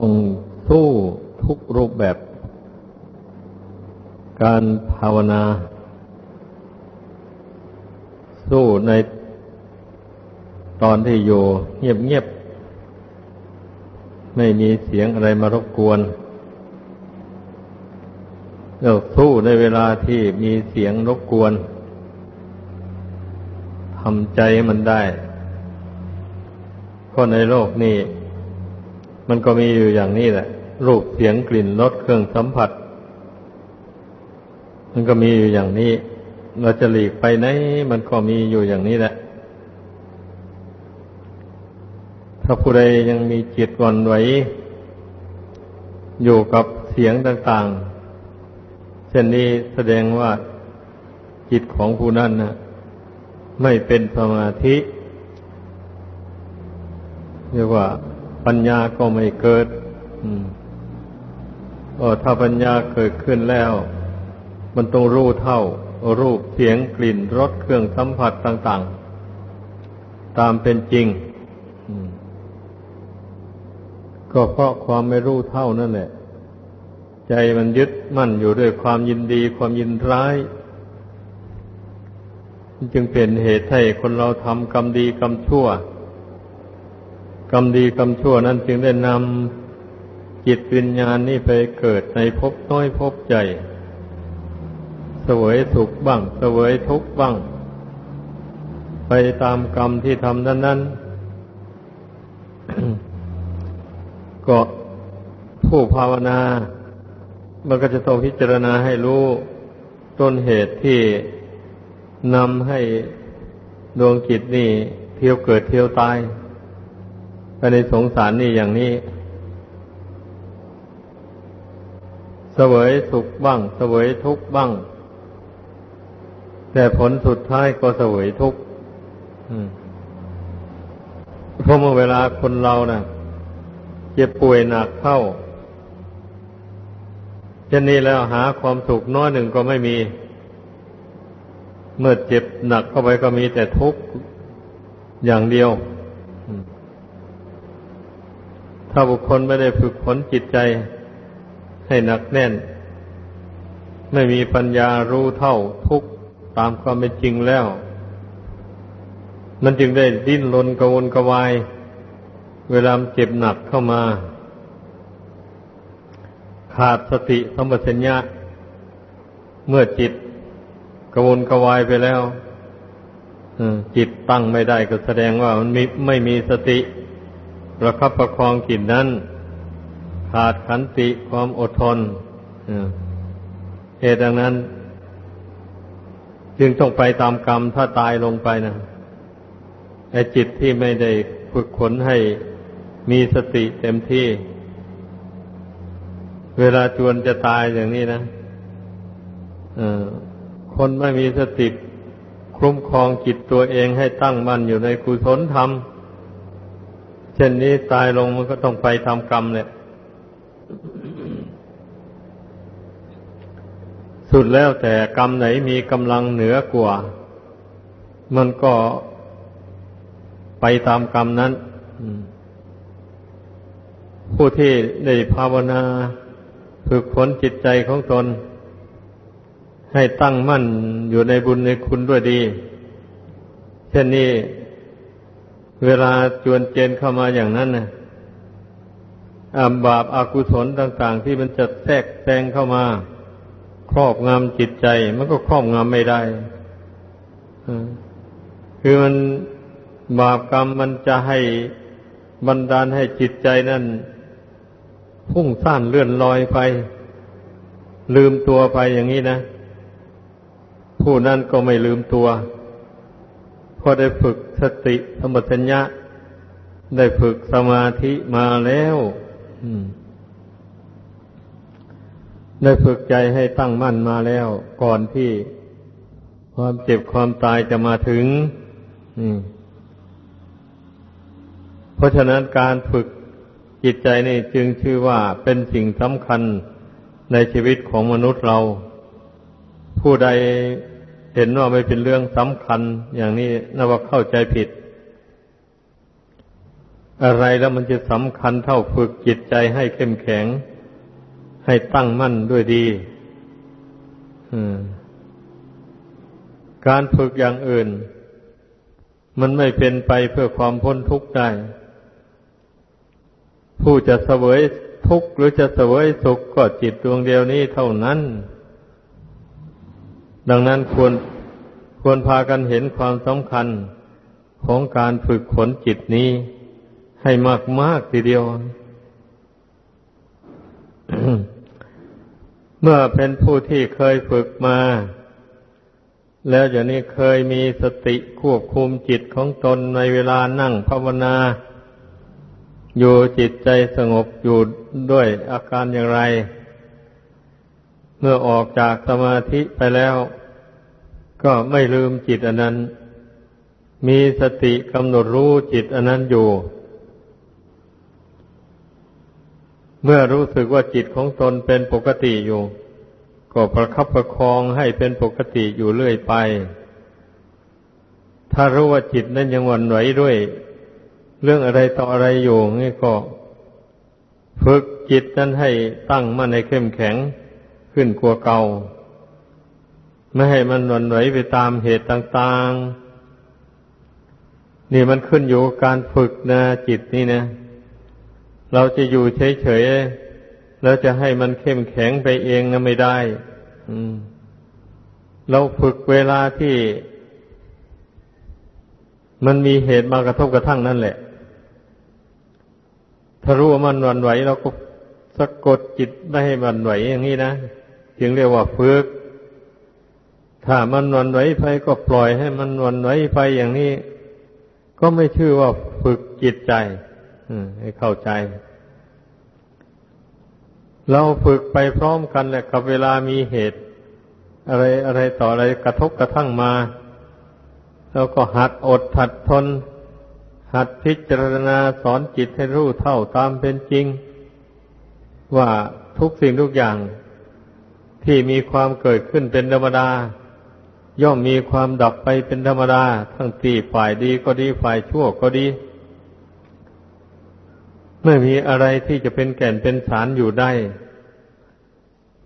ต้องสู้ทุกรูปแบบ การภาวนา สู้ในตอนที่อยู่เงียบๆ ไม่มีเสียงอะไรมารบกวนแล้วสู้ในเวลาที่มีเสียงรบกวนทำใจมันได้เพราะในโลกนี้ มันก็มีอยู่อย่างนี้แหละ รูปเสียงกลิ่นรสเครื่องสัมผัส มันก็มีอยู่อย่างนี้ เราจะหลีกไปไหนมันก็มีอยู่อย่างนี้แหละ ถ้าผู้ใดยังมีจิตวันไหว อยู่กับเสียงต่างๆ เช่นนี้แสดงว่าจิตของผู้นั้นนะไม่เป็นสมาธิเรียกว่า ปัญญาก็ไม่เกิดออถ้าปัญญาเกิดขึ้นแล้ว มันต้องรู้เท่า รูปเสียงกลิ่นรสเครื่องสัมผัสต่าง ๆ ตามเป็นจริงก็เพราะความไม่รู้เท่านั่นแหละ ใจมันยึดมั่นอยู่ด้วยความยินดีความยินร้าย จึงเป็นเหตุให้คนเราทำกรรมดีกรรมชั่ว รรมดีกรรมชั่วนั้นจึงได้นำจิตวิญญาณนี้ไปเกิดในภพน้อยภพใหญ่เสวยสุขบ้าง เสวยทุกข์บ้าง ไปตามกรรมที่ทำนั้นนั้นก็ผู้ภาวนา มันก็จะต้องพิจารณาให้รู้ต้นเหตุที่นำให้ดวงจิตนี่เที่ยวเกิดเที่ยวตาย ในสงสารนี่อย่างนี้ เสวยสุขบ้าง เสวยทุกข์บ้าง แต่ผลสุดท้ายก็เสวยทุกข์เพราะเมื่อเวลาคนเรานะ่ะเจ็บป่วยหนักเข้าเช่นนี้แล้วหาความสุขน้อยหนึ่งก็ไม่มี เมื่อเจ็บหนักเข้าไปก็มีแต่ทุกข์อย่างเดียว ถ้าบุคคลไม่ได้ฝึกฝนจิตใจให้หนักแน่น ไม่มีปัญญารู้เท่าทุกตามความเป็นจริงแล้ว มันจึงได้ดิ้นรนกระวนกระวาย เวลาเจ็บหนักเข้ามา ขาดสติสมบัติญญาเมื่อจิตกระวนกระวายไปแล้วจิตตั้งไม่ได้ก็แสดงว่ามันไม่มีสติ ประคับประคองจิตนั้น ขาดขันติความอดทนเหตุดังนั้น จึงต้องไปตามกรรมถ้าตายลงไปนะไอจิตที่ไม่ได้ฝึกขนให้มีสติเต็มที่ เวลาจวนจะตายอย่างนี้นะคนไม่มีสติคุ้มครองจิตตัวเองให้ตั้งมั่นอยู่ในกุศลธรรมเเช่นนี้ตายลงมันก็ต้องไปทำกรรมเนี่ยสุดแล้วแต่กรรมไหนมีกำลังเหนือกว่า มันก็ไปตามกรรมนั้นผู้ที่ได้ภาวนาฝึกฝนจิตใจของตน ให้ตั้งมั่นอยู่ในบุญในคุณด้วยดี เช่นนี้ เวลาจวนเจนเข้ามาอย่างนั้นนะบาปอากุศลต่าง ๆ ที่มันจะแทรกแซงเข้ามา ครอบงำจิตใจ มันก็ครอบงำไม่ได้คือมันบาปกรรมมันจะให้บันดาลให้จิตใจนั่น พุ่งซ่านเลื่อนลอยไป ลืมตัวไปอย่างนี้นะ ผู้นั้นก็ไม่ลืมตัว พอได้ฝึกสติสมัชัญญะ ได้ฝึกสมาธิมาแล้วได้ฝึกใจให้ตั้งมั่นมาแล้ว ก่อนที่ความเจ็บความตายจะมาถึงเพราะฉะนั้นการฝึกจิตใจนี่จึงชื่อว่าเป็นสิ่งสำคัญในชีวิตของมนุษย์เรา ผู้ใด เห็นว่าไม่เป็นเรื่องสำคัญอย่างนี้นับว่าเข้าใจผิด อะไรแล้วมันจะสำคัญเท่าฝึกจิตใจให้เข้มแข็ง ให้ตั้งมั่นด้วยดีการฝึกอย่างอื่น มันไม่เป็นไปเพื่อความพ้นทุกข์ได้ ผู้จะเสวยทุกข์หรือจะเสวยสุขก็จิตดวงเดียวนี้เท่านั้น ดังนั้นควรควรพากันเห็นความสำคัญของการฝึกขนจิตนี้ให้มากมากทีเดียว เมื่อเป็นผู้ที่เคยฝึกมา แล้วอย่างนี้เคยมีสติควบคุมจิตของตนในเวลานั่งภาวนา อยู่จิตใจสงบอยู่ด้วยอาการอย่างไร มื่อออกจากสมาธิไปแล้ว ก็ไม่ลืมจิตอันนั้น มีสติกำหนดรู้จิตอันนั้นอยู่ เมื่อรู้สึกว่าจิตของตนเป็นปกติอยู่ ก็ประคับประคองให้เป็นปกติอยู่เรื่อยไป ถ้ารู้ว่าจิตนั้นยังหวั่นไหวด้วย เรื่องอะไรต่ออะไรอยู่นี่ก็ ฝึกจิตนั้นให้ตั้งมั่นในเข้มแข็ง ขึ้นกว่าเก่า ไม่ให้มันหวั่นไหวไปตามเหตุต่าง ๆ นี่มันขึ้นอยู่กับการฝึกนะจิตนี่นะ เราจะอยู่เฉยๆแล้วจะให้มันเข้มแข็งไปเองนะไม่ได้เราฝึกเวลาที่มันมีเหตุมากระทบกระทั่งนั่นแหละ ถ้ารู้ว่ามันวันไหวเราก็สะกดจิตไม่ให้มันไหวอย่างนี้นะ จึงเรียกว่าฝึก ถ้ามันวันไหวไปก็ปล่อยให้มันวันไหวไปอย่างนี้ ก็ไม่ชื่อว่าฝึกจิตใจให้เข้าใจ เราฝึกไปพร้อมกันแหละกับเวลามีเหตุ อะไรอะไรต่ออะไรกระทบกระทั่งมาแล้วก็หัดอดหัดทน หัดพิจารณาสอนจิตให้รู้เท่าตามเป็นจริง ว่าทุกสิ่งทุกอย่าง ที่มีความเกิดขึ้นเป็นธรรมดา ย่อมมีความดับไปเป็นธรรมดา ทั้งที่ฝ่ายดีก็ดีฝ่ายชั่วก็ดี ไม่มีอะไรที่จะเป็นแก่นเป็นสารอยู่ได้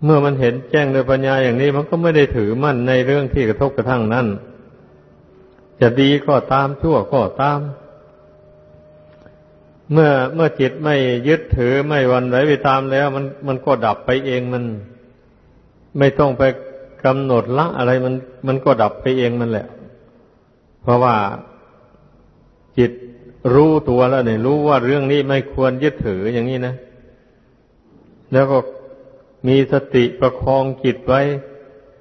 เมื่อมันเห็นแจ้งโดยปัญญาอย่างนี้มันก็ไม่ได้ถือมั่นในเรื่องที่กระทบกระทั่งนั้น จะดีก็ตามชั่วก็ตาม เมื่อเมื่อจิตไม่ยึดถือไม่วันไหวไปตามแล้ว มันมันก็ดับไปเองมัน ไม่ต้องไปกำหนดละอะไรมัน มันก็ดับไปเองมันแหละ เพราะว่าจิตรู้ตัวแล้วเนี่ยรู้ว่าเรื่องนี้ไม่ควรยึดถืออย่างนี้นะ แล้วก็มีสติประคองจิตไว้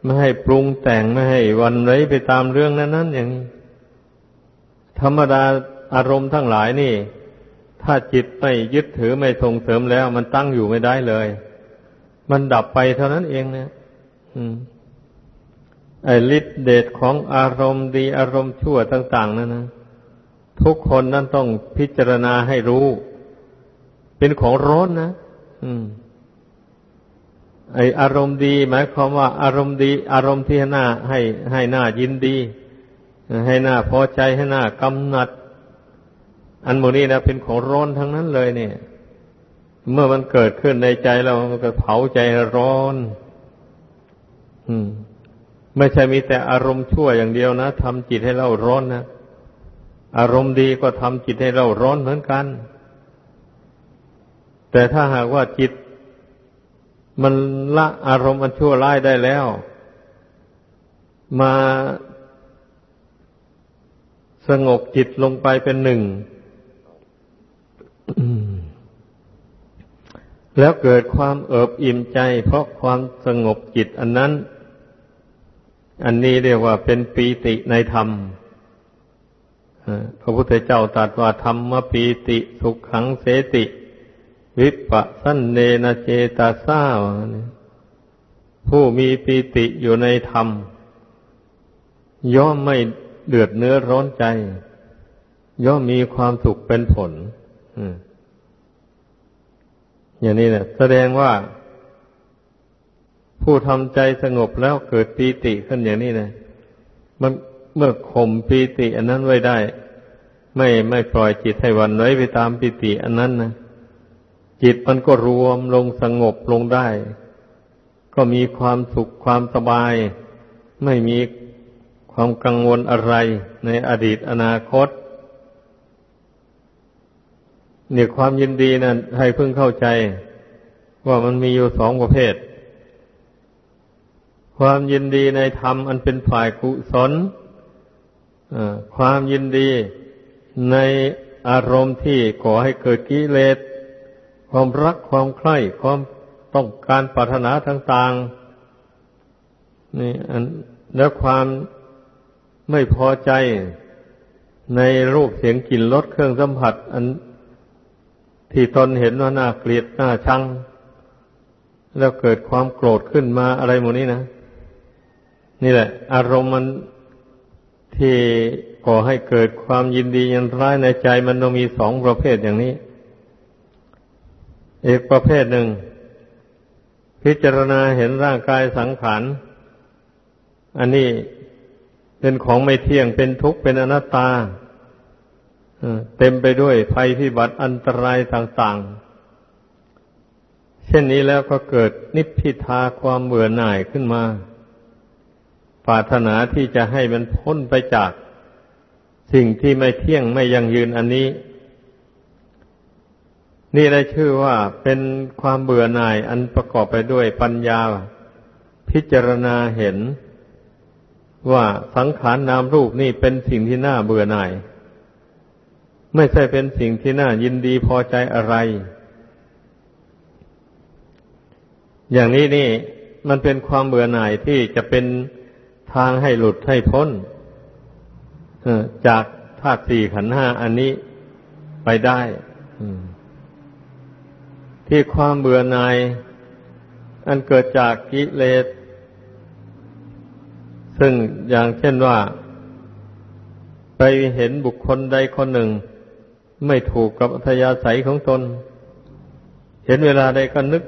ไม่ให้ปรุงแต่งไม่ให้วันไหวไปตามเรื่องนั้นๆอย่างนี้ ธรรมดาอารมณ์ทั้งหลายนี่ ถ้าจิตไม่ยึดถือไม่ส่งเสริมแล้ว มันตั้งอยู่ไม่ได้เลย มันดับไปเท่านั้นเองเนะ ไอ้ฤทธิเดชของอารมณ์ดีอารมณ์ชั่วต่างๆนั่นนะทุกคนนั้นต้องพิจารณาให้รู้ เป็นของร้อนนะอืมไออารมณ์ดี หมายความว่า อารมณ์ดี อารมณ์ที่ให้น้าให้ให้หน้ายินดี ให้หน้าพอใจให้หน้ากำหนัด อันโมนี้นะเป็นของร้อนทั้งนั้นเลยเนี่ย เมื่อมันเกิดขึ้นในใจเรามันก็เผาใจร้อน ไม่ใช่มีแต่อารมณ์ชั่วอย่างเดียวนะทำจิตให้เราร้อนนะอารมณ์ดีก็ทำจิตให้เราร้อนเหมือนกัน แต่ถ้าหากว่าจิต มันละอารมณ์อันชั่วร้ายได้แล้ว มาสงบจิตลงไปเป็นหนึ่งแล้วเกิดความเอิบอิ่มใจ เพราะความสงบจิตอันนั้น อันนี้เรียกว่าเป็นปีติในธรรมพระพุทธเจ้าตรัสว่าธรรมปีติสุขขังเสติ วิปัสสันเนนเจตาสาผู้มีปีติอยู่ในธรรม ย่อมไม่เดือดเนื้อร้อนใจ ย่อมมีความสุขเป็นผลอย่างนี้นะแสดงว่า ผู้ทำใจสงบแล้วเกิดปีติขึ้นอย่างนี้นะมันเมื่อข่มปีติ อันนั้นไว้ได้ ไม่ไม่ปล่อยจิตให้วันไว้ไปตามปิติอันนั้นนะจิตมันก็รวมลงสงบลงได้ ก็มีความสุขความสบาย ไม่มีความกังวลอะไรในอดีตอนาคตเนี่ยความยินดีนะั้นให้เพิ่งเข้าใจ ว่ามันมีอยู่สองประเภท ความยินดีในธรรมอันเป็นฝ่ายกุศลความยินดีในอารมณ์ที่ก่อให้เกิดกิเลส ความรักความใคร่ความต้องการปรารถนาต่างๆนี่อันแล้วความไม่พอใจในรูปเสียงกลิ่นรสเครื่องสัมผัส อันที่ตนเห็นว่าน่าเกลียดน่าชัง แล้วเกิดความโกรธขึ้นมาอะไรหมดนี้นะ นี่แหละ อารมณ์มันที่ก่อให้เกิดความยินดียินร้ายในใจมันต้องมีสองประเภทอย่างนี้ อีกประเภทหนึ่ง พิจารณาเห็นร่างกายสังขารอันนี้เป็นของไม่เที่ยงเป็นทุกข์เป็นอนัตตาเต็มไปด้วยภัยพิบัติอันตรายต่าง ๆ เช่นนี้แล้วก็เกิดนิพพิทาความเบื่อหน่ายขึ้นมา ปรารถนาที่จะให้มันพ้นไปจากสิ่งที่ไม่เที่ยงไม่ยังยืนอันนี้ นี่ได้ชื่อว่าเป็นความเบื่อหน่ายอันประกอบไปด้วยปัญญา พิจารณาเห็น ว่าสังขารนนามรูปนี่เป็นสิ่งที่น่าเบื่อหน่าย ไม่ใช่เป็นสิ่งที่น่ายินดีพอใจอะไร อย่างนี้นี่มันเป็นความเบื่อหน่ายที่จะเป็น ทางให้หลุดให้พ้นจากธาตุสี่ขันห้าอันนี้ไปได้ที่ความเบื่อหน่าย อันเกิดจากกิเลส ซึ่งอย่างเช่นว่า ไปเห็นบุคคลใดคนหนึ่ง ไม่ถูกกับอัธยาศัยของตน เห็นเวลาใดก็นึก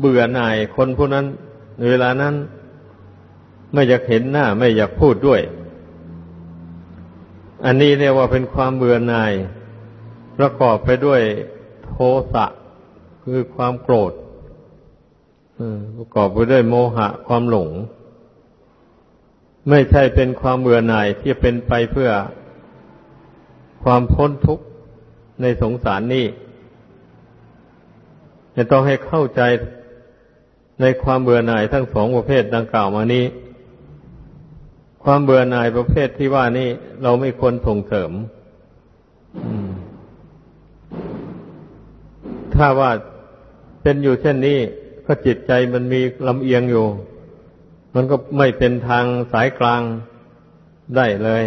เบื่อหน่ายคนผู้นั้น เวลานั้น ไม่อยากเห็นหน้า ไม่อยากพูดด้วย อันนี้เรียกว่าเป็นความเบื่อหน่าย ประกอบไปด้วยโทสะคือความโกรธประกอบไปด้วยโมหะความหลง ไม่ใช่เป็นความเบื่อหน่ายที่เป็นไปเพื่อความพ้นทุกข์ในสงสารนี่จะต้องให้เข้าใจในความเบื่อหน่ายทั้งสองประเภทดังกล่าวมานี้ ความเบื่อหน่ายประเภทที่ว่านี่เราไม่ควรส่งเสริมถ้าว่าเป็นอยู่เช่นนี้ก็จิตใจมันมีลำเอียงอยู่ มันก็ไม่เป็นทางสายกลางได้เลย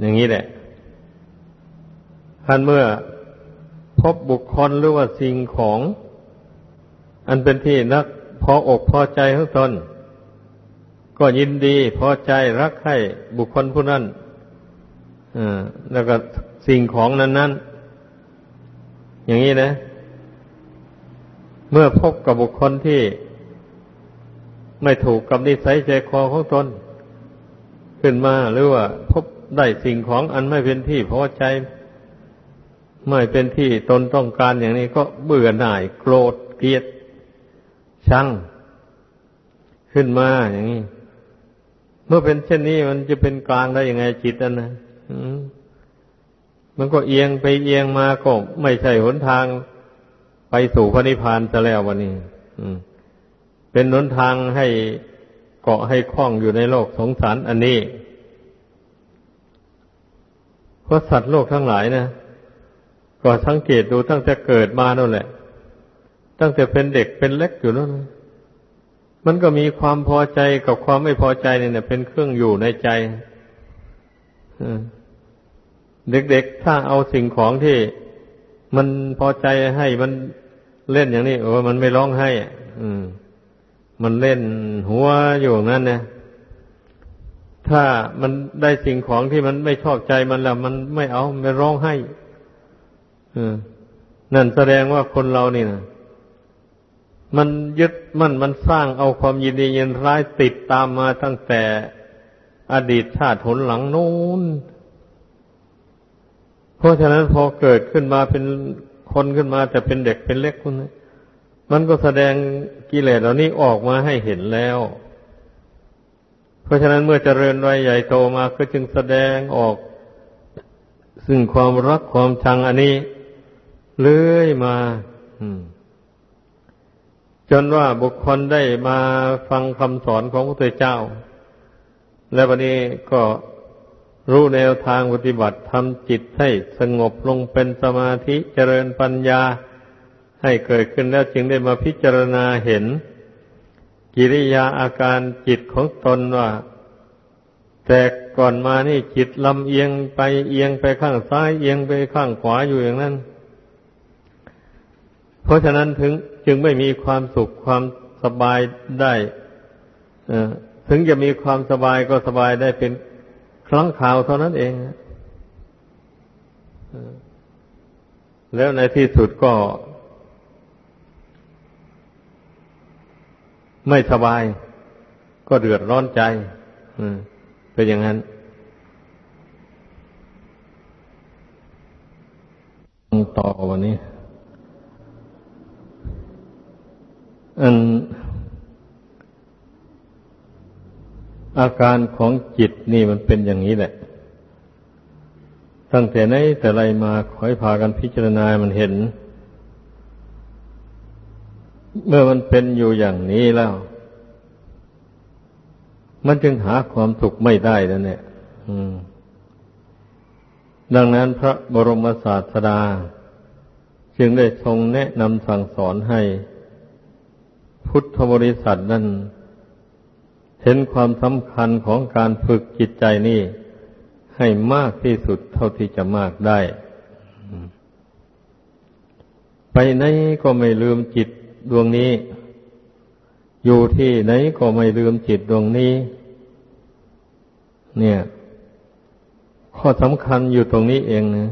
อย่างนี้แหละท่านเมื่อพบบุคคลหรือว่าสิ่งของ อันเป็นที่นักพออกพอใจของตน ก็ยินดีพอใจรักใคร่บุคคลผู้นั้นแล้วก็สิ่งของนั้นนั้นอย่างนี้นะ เมื่อพบกับบุคคลที่ไม่ถูกกับนิสัยใจคอของตนขึ้นมาหรือว่า พบได้สิ่งของอันไม่เป็นที่พอใจ ไม่เป็นที่ตนต้องการอย่างนี้ก็เบื่อหน่ายโกรธเกลียดชังขึ้นมาอย่างนี้ เมื่อเป็นเช่นนี้มันจะเป็นกลางได้ยังไงจิตนั่นนะมันก็เอียงไปเอียงมาก็ไม่ใช่หนทางไปสู่พระนิพพานจะแล้ววันนี้เป็นหนทางให้เกาะให้คล้องอยู่ในโลกสงสารอันนี้เพราะสัตว์โลกทั้งหลายนะก็สังเกตดูตั้งแต่เกิดมานั่นแหละ ตั้งแต่เป็นเด็กเป็นเล็กอยู่นั่น มันก็มีความพอใจกับความไม่พอใจเนี่ยเป็นเครื่องอยู่ในใจเด็กๆ ถ้าเอาสิ่งของที่มันพอใจให้มันเล่นอย่างนี้โอ้มันไม่ร้องให้อืม มันเล่นหัวอยู่นั่นเนี่ยถ้ามันได้สิ่งของที่มันไม่ชอบใจมันแล้วมันไม่เอาไม่ร้องให้นั่นแสดงว่าคนเรานี่นะ มันยึดมั่นมันสร้างเอาความยินดียินร้ายติดตามมาตั้งแต่อดีตชาติผลหลังนู้น เพราะฉะนั้นพอเกิดขึ้นมาเป็นคนขึ้นมา แต่เป็นเด็กเป็นเล็กคนนี้มันก็แสดงกิเลสเหล่านี้ออกมาให้เห็นแล้ว เพราะฉะนั้นเมื่อเจริญวัยใหญ่โตมาก็จึงแสดงออก ซึ่งความรักความชังอันนี้เลื่อยมา จนว่าบุคคลได้มาฟังคำสอนของพระพุทธเจ้า และวันนี้ก็รู้แนวทางปฏิบัติทำจิตให้สงบลงเป็นสมาธิเจริญปัญญาให้เกิดขึ้นแล้วจึงได้มาพิจารณาเห็น กิริยาอาการจิตของตนว่า แต่ก่อนมานี่จิตลำเอียงไปเอียงไปข้างซ้ายเอียงไปข้างขวาอยู่อย่างนั้น เพราะฉะนั้นถึง จึงไม่มีความสุขความสบายได้ถึงจะมีความสบายก็สบายได้เป็นครั้งข่าวเท่านั้นเองแล้วในที่สุดก็ ไม่สบาย ก็เดือดร้อนใจเป็นอย่างนั้นต่อวันนี้ อันอาการของจิตนี่มันเป็นอย่างนี้แหละ ตั้งแต่ไหนแต่ไรมาขอให้พากันพิจารณามันเห็น เมื่อมันเป็นอยู่อย่างนี้แล้ว มันจึงหาความสุขไม่ได้แล้วเนี่ยดังนั้นพระบรมศาสดา จึงได้ทรงแนะนำสั่งสอนให้ พุทธบริษัทนั้นเห็นความสำคัญของการฝึกจิตใจนี่ให้มากที่สุดเท่าที่จะมากได้ ไปไหนก็ไม่ลืมจิตดวงนี้ อยู่ที่ไหนก็ไม่ลืมจิตดวงนี้ เนี่ย ข้อสำคัญอยู่ตรงนี้เองนะ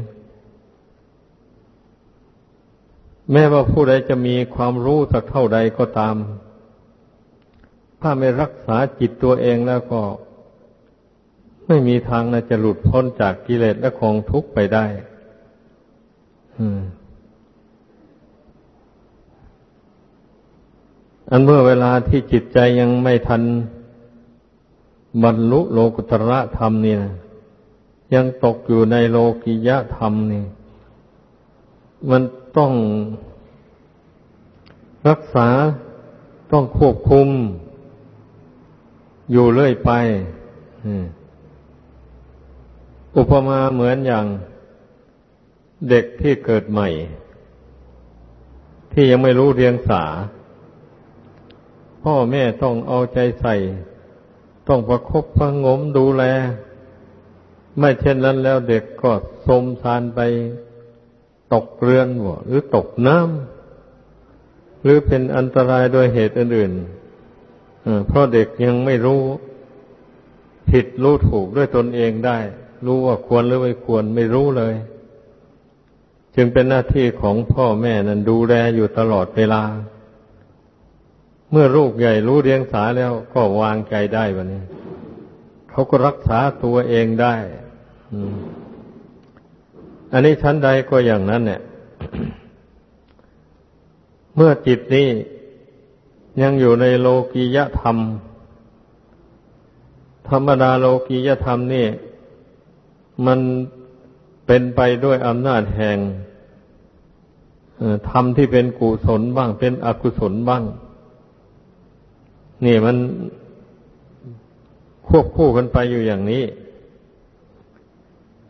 แม้ว่าผู้ใดจะมีความรู้สักเท่าใดก็ตาม ถ้าไม่รักษาจิตตัวเองแล้วก็ ไม่มีทางนะจะหลุดพ้นจากกิเลสและของทุกข์ไปได้อันเมื่อเวลาที่จิตใจยังไม่ทันบรรลุโลกุตระธรรมนี่นะยังตกอยู่ในโลกิยะธรรมนี่ มัน ต้องรักษาต้องควบคุม อยู่เรื่อยไปอุปมาเหมือนอย่างเด็กที่เกิดใหม่ ที่ยังไม่รู้เรียงสา พ่อแม่ต้องเอาใจใส่ ต้องประคบประงมดูแล ไม่เช่นนั้นแล้วเด็กก็สมสารไป ตกเรือนหรือตกน้ำหรือเป็นอันตรายโดยเหตุอื่นๆเพราะเด็กยังไม่รู้ผิดรู้ถูกด้วยตนเองได้ รู้ว่าควรหรือไม่ควรไม่รู้เลย จึงเป็นหน้าที่ของพ่อแม่นั้นดูแลอยู่ตลอดเวลา เมื่อลูกใหญ่รู้เรียงสาแล้วก็วางใจได้วันนี้ เขาก็รักษาตัวเองได้ อันนี้ชั้นใดก็อย่างนั้นเนี่ย เมื่อจิตนี้ยังอยู่ในโลกียธรรม ธรรมดาโลกียธรรมนี่ มันเป็นไปด้วยอำนาจแห่งธรรมที่เป็นกุศลบ้าง เป็นอกุศลบ้าง นี่มันควบคู่กันไปอยู่อย่างนี้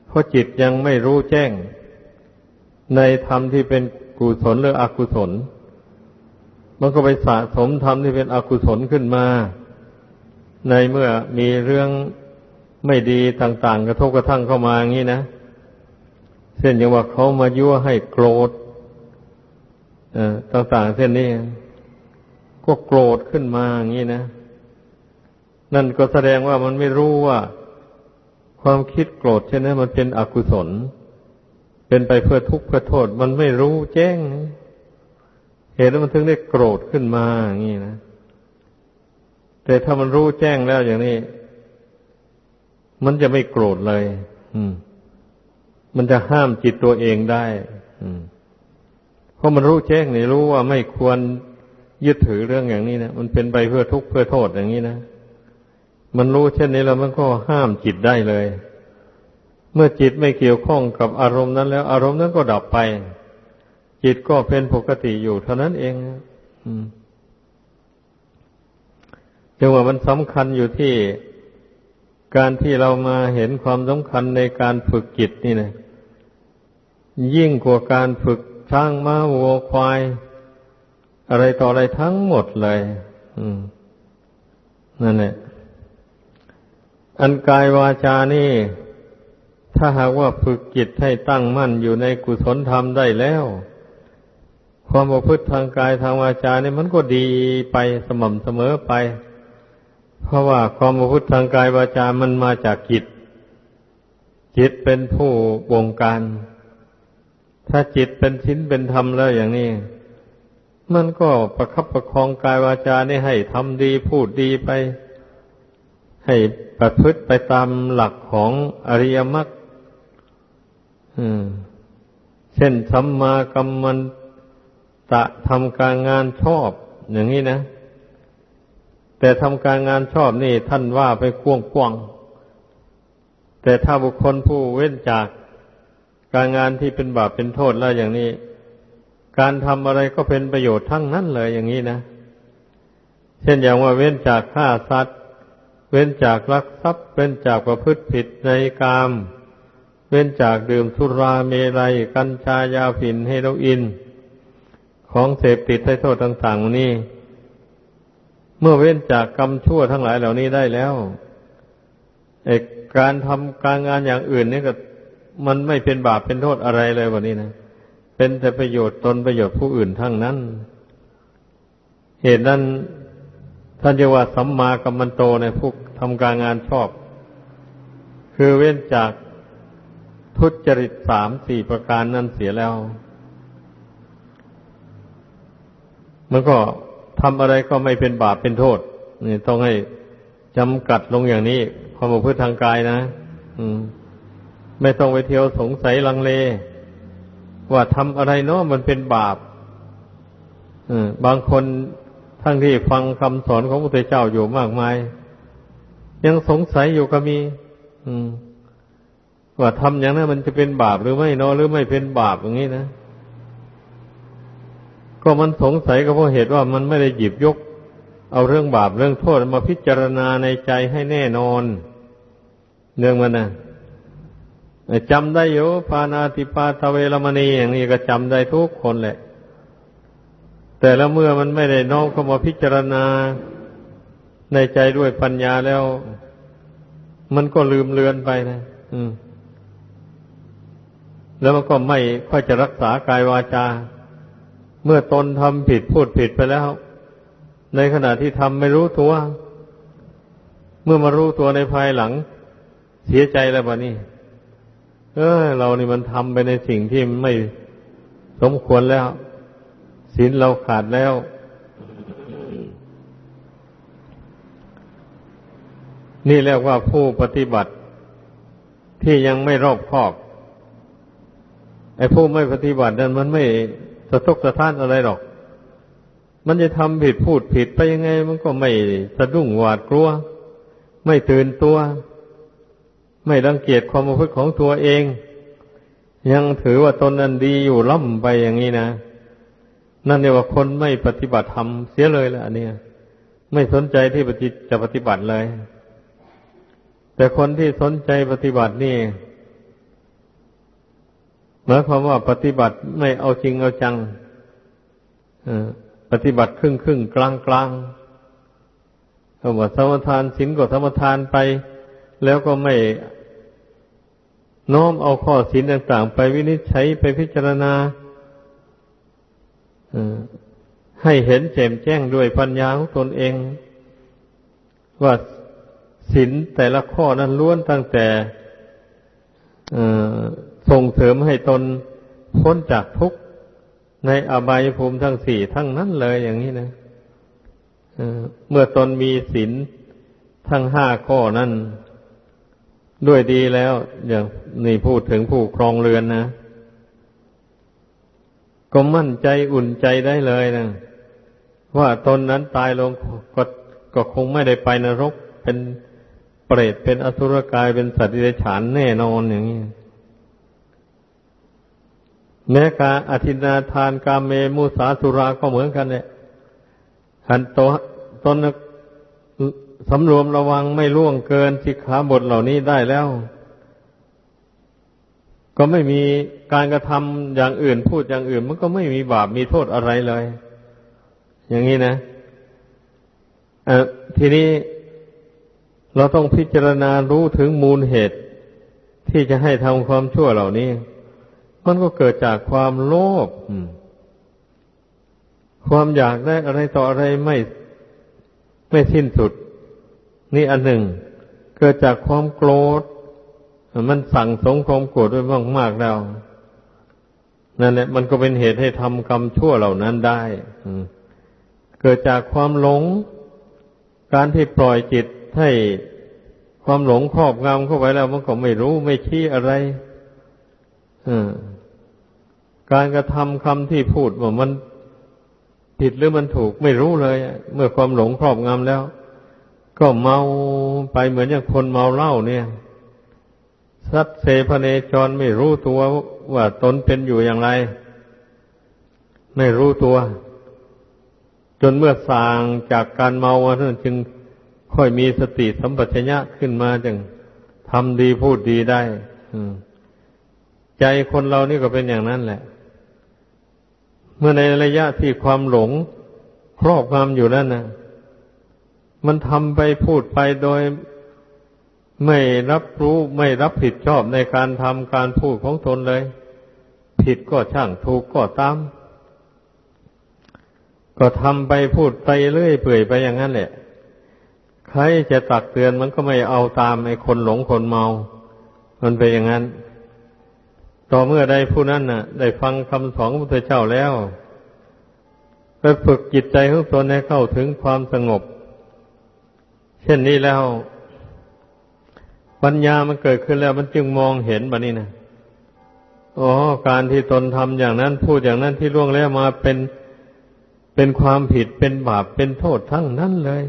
เพราะจิตยังไม่รู้แจ้ง ในธรรมที่เป็นกุศลหรืออกุศล มันก็ไปสะสมธรรมที่เป็นอกุศลขึ้นมา ในเมื่อมีเรื่องไม่ดีต่างๆ กระทบกระทั่งเข้ามาอย่างนี้นะเช่นอย่างว่าเขามายั่วให้โกรธต่างๆเช่นนี้ก็โกรธขึ้นมาอย่างนี้นะ นั่นก็แสดงว่ามันไม่รู้ว่า ความคิดโกรธเช่นนั้นมันเป็นอกุศล เป็นไปเพื่อทุกข์เพื่อโทษ มันไม่รู้แจ้ง เหตุนั้นมันถึงได้โกรธขึ้นมาอย่างนี้นะ แต่ถ้ามันรู้แจ้งแล้วอย่างนี้ มันจะไม่โกรธเลย อืม มันจะห้ามจิตตัวเองได้เพราะมันรู้แจ้งนี่รู้ว่าไม่ควรยึดถือเรื่องอย่างนี้นะมันเป็นไปเพื่อทุกข์เพื่อโทษอย่างนี้นะ มันรู้เช่นนี้แล้วมันก็ห้ามจิตได้เลย เมื่อจิตไม่เกี่ยวข้องกับอารมณ์นั้นแล้ว อารมณ์นั้นก็ดับไป จิตก็เป็นปกติอยู่เท่านั้นเองจึงว่ามันสำคัญอยู่ที่การที่เรามาเห็นความสำคัญในการฝึกจิตนี่นะยิ่งกว่าการฝึกช้างม้าวัวควาย อะไรต่ออะไรทั้งหมดเลยนั่นแหละ อันกายวาจานี่ ถ้าหากว่าฝึกจิตให้ตั้งมั่นอยู่ในกุศลธรรมได้แล้ว ความประพฤติทางกายทางวาจานี่มันก็ดีไปสม่ำเสมอไป เพราะว่าความประพฤติทางกายวาจามันมาจากจิต จิตเป็นผู้บงการ ถ้าจิตเป็นชิ้นเป็นธรรมแล้วอย่างนี้มันก็ประคับประคองกายวาจานี่ให้ทำดีพูดดีไป ให้ ประพฤติไปตามหลักของอริยมรรคเช่นสัมมากัมมันตะทำการงานชอบ อย่างนี้นะ แต่ทำการงานชอบนี่ท่านว่าไปกว้างกว้างแต่ถ้าบุคคลผู้เว้นจากการงานที่เป็นบาปเป็นโทษแล้วอย่างนี้ การทำอะไรก็เป็นประโยชน์ทั้งนั้นเลยอย่างนี้นะ เช่นอย่างว่าเว้นจากฆ่าสัตว์ เว้นจากลักทรัพย์ เว้นจากประพฤติผิดในกาม เว้นจากดื่มสุราเมรัย กัญชายาฝิ่นเฮโรอีนของเสพติดให้โทษต่างๆนี้เมื่อเว้นจากกรรมชั่วทั้งหลายเหล่านี้ได้แล้วเอกการทำการงานอย่างอื่นนี่ก็ มันไม่เป็นบาปเป็นโทษอะไรเลยวันนี้นะเป็นแต่ประโยชน์ตนประโยชน์ผู้อื่นทั้งนั้น เหตุนั้น ท่านเรียกว่าสัมมากัมมันโตในผู้ทำการงานชอบ คือเว้นจากทุจริตสามสี่ประการนั้นเสียแล้ว มันก็ทำอะไรก็ไม่เป็นบาปเป็นโทษนี่ต้องให้จำกัดลงอย่างนี้ ความประพฤติทางกายนะมไม่ต้องไปเที่ยวสงสัยลังเล ว่าทำอะไรเนาะมันเป็นบาปบางคน ทั้งที่ฟังคำสอนของพระพุทธเจ้าอยู่มากมาย ยังสงสัยอยู่ก็มีว่าทำอย่างนั้นมันจะเป็นบาปหรือไม่นอหรือไม่เป็นบาปอย่างนี้นะก็มันสงสัยก็เพราะเหตุว่ามันไม่ได้หยิบยก เอาเรื่องบาปเรื่องโทษมาพิจารณาในใจให้แน่นอนเรื่องมันนะจำได้อยู่ปานาติปาตเวรมณีอย่างนี้ก็จำได้ทุกคนแหละ แต่แล้วเมื่อมันไม่ได้น้อมเข้ามาพิจารณาในใจด้วยปัญญาแล้ว มันก็ลืมเลือนไปนะอืม แล้วมันก็ไม่ค่อยจะรักษากายวาจา เมื่อตนทำผิดพูดผิดไปแล้ว ในขณะที่ทำไม่รู้ตัว เมื่อมารู้ตัวในภายหลัง เสียใจแล้วบะนี่เออเรานี่มันทำไปในสิ่งที่ไม่สมควรแล้ว ศีลเราขาดแล้ว นี่เรียกว่าผู้ปฏิบัติที่ยังไม่รอบคอบ ไอ้ผู้ไม่ปฏิบัตินั้นมันไม่สะทกสะท้านอะไรหรอก มันจะทำผิดพูดผิดไปยังไง มันก็ไม่สะดุ้งหวาดกลัว ไม่ตื่นตัว ไม่รังเกียจความประพฤติของตัวเอง ยังถือว่าตนนั้นดีอยู่ล่ำไปอย่างนี้นะ นั่นเรียกว่าคนไม่ปฏิบัติธรรมเสียเลยแหละอันนี้ไม่สนใจที่ปฏิจะปฏิบัติเลย แต่คนที่สนใจปฏิบัตินี่หมายความว่าปฏิบัติไม่เอาจริงเอาจังปฏิบัติครึ่งครึ่งกลางกลางคำว่าสมทานศีลก็สมทานไป แล้วก็ไม่น้อมเอาข้อศีลต่างๆ ไปวินิจฉัยไปพิจารณา ให้เห็นแจ่มแจ้งด้วยปัญญาของตนเอง ว่าศีลแต่ละข้อนั้นล้วนตั้งแต่ส่งเสริมให้ตนพ้นจากทุกข์ในอบายภูมิทั้งสี่ทั้งนั้นเลยอย่างนี้นะเมื่อตนมีศีลทั้งห้าข้อนั้นด้วยดีแล้ว อย่างนี่พูดถึงผู้ครองเรือนนะ ก็มั่นใจอุ่นใจได้เลยนะว่าตนนั้นตายลงก็ก็คงไม่ได้ไปนรกเป็นเปรตเป็นอสุรกายเป็นสัตว์ดิเรกชันแน่นอนอย่างนี้แม้การอธินาทานกาเมมุสาสุราก็เหมือนกันเนี่ยหันโตตนสำรวมระวังไม่ล่วงเกินสิกขาบทเหล่านี้ได้แล้ว ก็ไม่มีการกระทำอย่างอื่นพูดอย่างอื่น มันก็ไม่มีบาปมีโทษอะไรเลย อย่างนี้นะทีนี้เราต้องพิจารณารู้ถึงมูลเหตุ ที่จะให้ทำความชั่วเหล่านี้ มันก็เกิดจากความโลภความอยากได้อะไรต่ออะไรไม่ไม่สิ้นสุด นี่อันหนึ่ง เกิดจากความโกรธ มันสั่งสมความโกรธไว้มากๆแล้วนั่นแหละมันก็เป็นเหตุให้ทำกรรมชั่วเหล่านั้นได้เกิดจากความหลง การที่ปล่อยจิตให้ความหลงครอบงำเข้าไปแล้วมันก็ไม่รู้ไม่ชี้อะไรการกระทำคำที่พูดว่ามันผิดหรือมันถูกไม่รู้เลย เมื่อความหลงครอบงำแล้ว ก็เมาไปเหมือนอย่างคนเมาเหล้าเนี่ย สัตเสพเนจรไม่รู้ตัวว่าตนเป็นอยู่อย่างไร ไม่รู้ตัว จนเมื่อสางจากการเมาท่านจึงค่อยมีสติสัมปชัญญะขึ้นมาจึงทำดีพูดดีได้ใจคนเรานี่ก็เป็นอย่างนั้นแหละ เมื่อในระยะที่ความหลงครอบงำอยู่นั่นนะมันทำไปพูดไปโดย ไม่รับรู้ไม่รับผิดชอบในการทำการพูดของตนเลย ผิดก็ช่างถูกก็ตาม ก็ทำไปพูดไปเรื่อยเปื่อยไปอย่างนั้นแหละ ใครจะตักเตือนมันก็ไม่เอาตามไอ้คนหลงคนเมา มันเป็นอย่างนั้น ต่อเมื่อใดผู้นั้นน่ะ ได้ฟังคำสอนของพระเจ้าแล้วไปฝึกจิตใจของตนให้เข้าถึงความสงบ เช่นนี้แล้ว ปัญญามันเกิดขึ้นแล้วมันจึงมองเห็นแบบนี้นะอ๋อการที่ตนทำอย่างนั้นพูดอย่างนั้นที่ล่วงแล้วมาเป็นเป็นความผิดเป็นบาปเป็นโทษทั้งนั้นเลย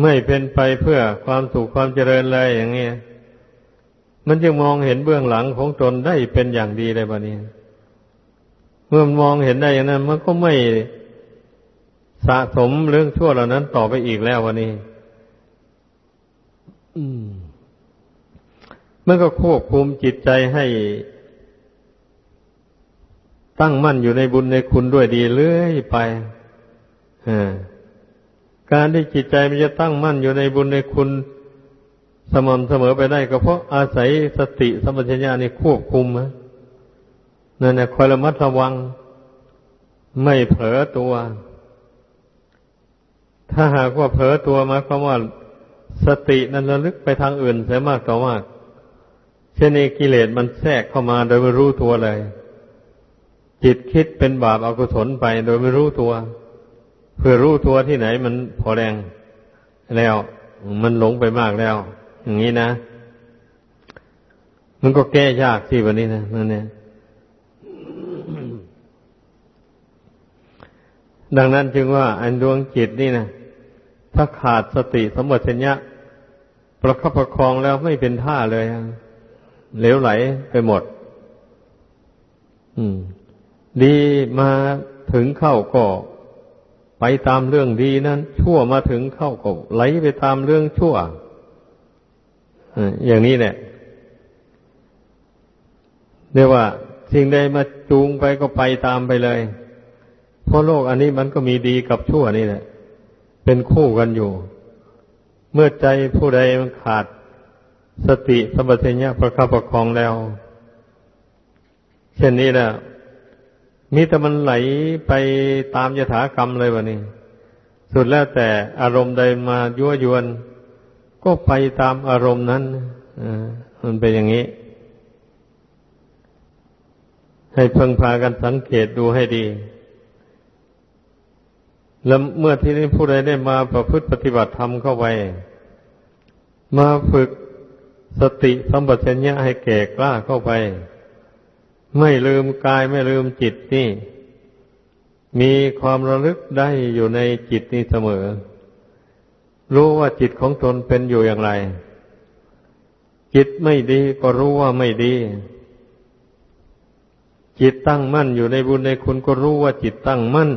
ไม่เป็นไปเพื่อความสุขความเจริญเลยอย่างเงี้ยมันจึงมองเห็นเบื้องหลังของตนได้เป็นอย่างดีเลยบะนี้เมื่อมองเห็นได้อย่างนั้น มันก็ไม่สะสมเรื่องชั่วเหล่านั้นต่อไปอีกแล้ววันนี้มั นก็ควบคุมจิตใจให้ตั้งมั่นอยู่ในบุญในคุณด้วยดีเรื่อยไปการที่จิตใจมันจะตั้งมั่นอยู่ในบุญในคุณสม่ำเสมอไปได้ก็เพราะอาศัยสติสัมปชัญญะนี่ควบคุมนะนั่นแหละคอยระมัดระวัง ไม่เผลอตัว ถ้าหากว่าเผลอตัวมาความว่าสตินั้นระลึกไปทางอื่นเสียมากต่อมาก เช่นนี้กิเลสมันแทรกเข้ามาโดยไม่รู้ตัวเลย จิตคิดเป็นบาปอากุศลไปโดยไม่รู้ตัว เพื่อรู้ตัวที่ไหนมันพอแรงแล้ว มันหลงไปมากแล้ว อย่างนี้นะ มันก็แก้ยากสิวันนี้นะนั่นเนี่ยดังนั้นจึงว่า อันดวงจิตนี่นะถ้าขาดสติสมบัติญะประคับประคองแล้วไม่เป็นท่าเลย เหลวไหลไปหมด อืม ดีมาถึงเข้าก็ไปตามเรื่องดีนั้น ชั่วมาถึงเข้าก็ไหลไปตามเรื่องชั่วอย่างนี้เนี่ยเรียกว่าสิ่งใดมาจูงไปก็ไปตามไปเลย เพราะโลกอันนี้มันก็มีดีกับชั่วนี่แหละ เป็นคู่กันอยู่ เมื่อใจผู้ใดมันขาด สติสัมัชัญญะประคับประคองแล้ว เช่นนี้แหละมีแต่มันไหลไปตามยถากรรมเลยวะนี่สุดแล้วแต่อารมณ์ใดมายั่วยวน ก็ไปตามอารมณ์นั้นมันเป็นอย่างนี้ ให้เพิ่งพากันสังเกตดูให้ดี แล้วเมื่อที่นี้ผู้ใดได้มาประพฤติปฏิบัติธรรมเข้าไป มาฝึก สติสัมปชัญญะให้แก่กล้าเข้าไป ไม่ลืมกายไม่ลืมจิตนี่ มีความระลึกได้อยู่ในจิตนี้เสมอ รู้ว่าจิตของตนเป็นอยู่อย่างไร จิตไม่ดีก็รู้ว่าไม่ดี จิตตั้งมั่นอยู่ในบุญในคุณก็รู้ว่าจิตตั้งมั่น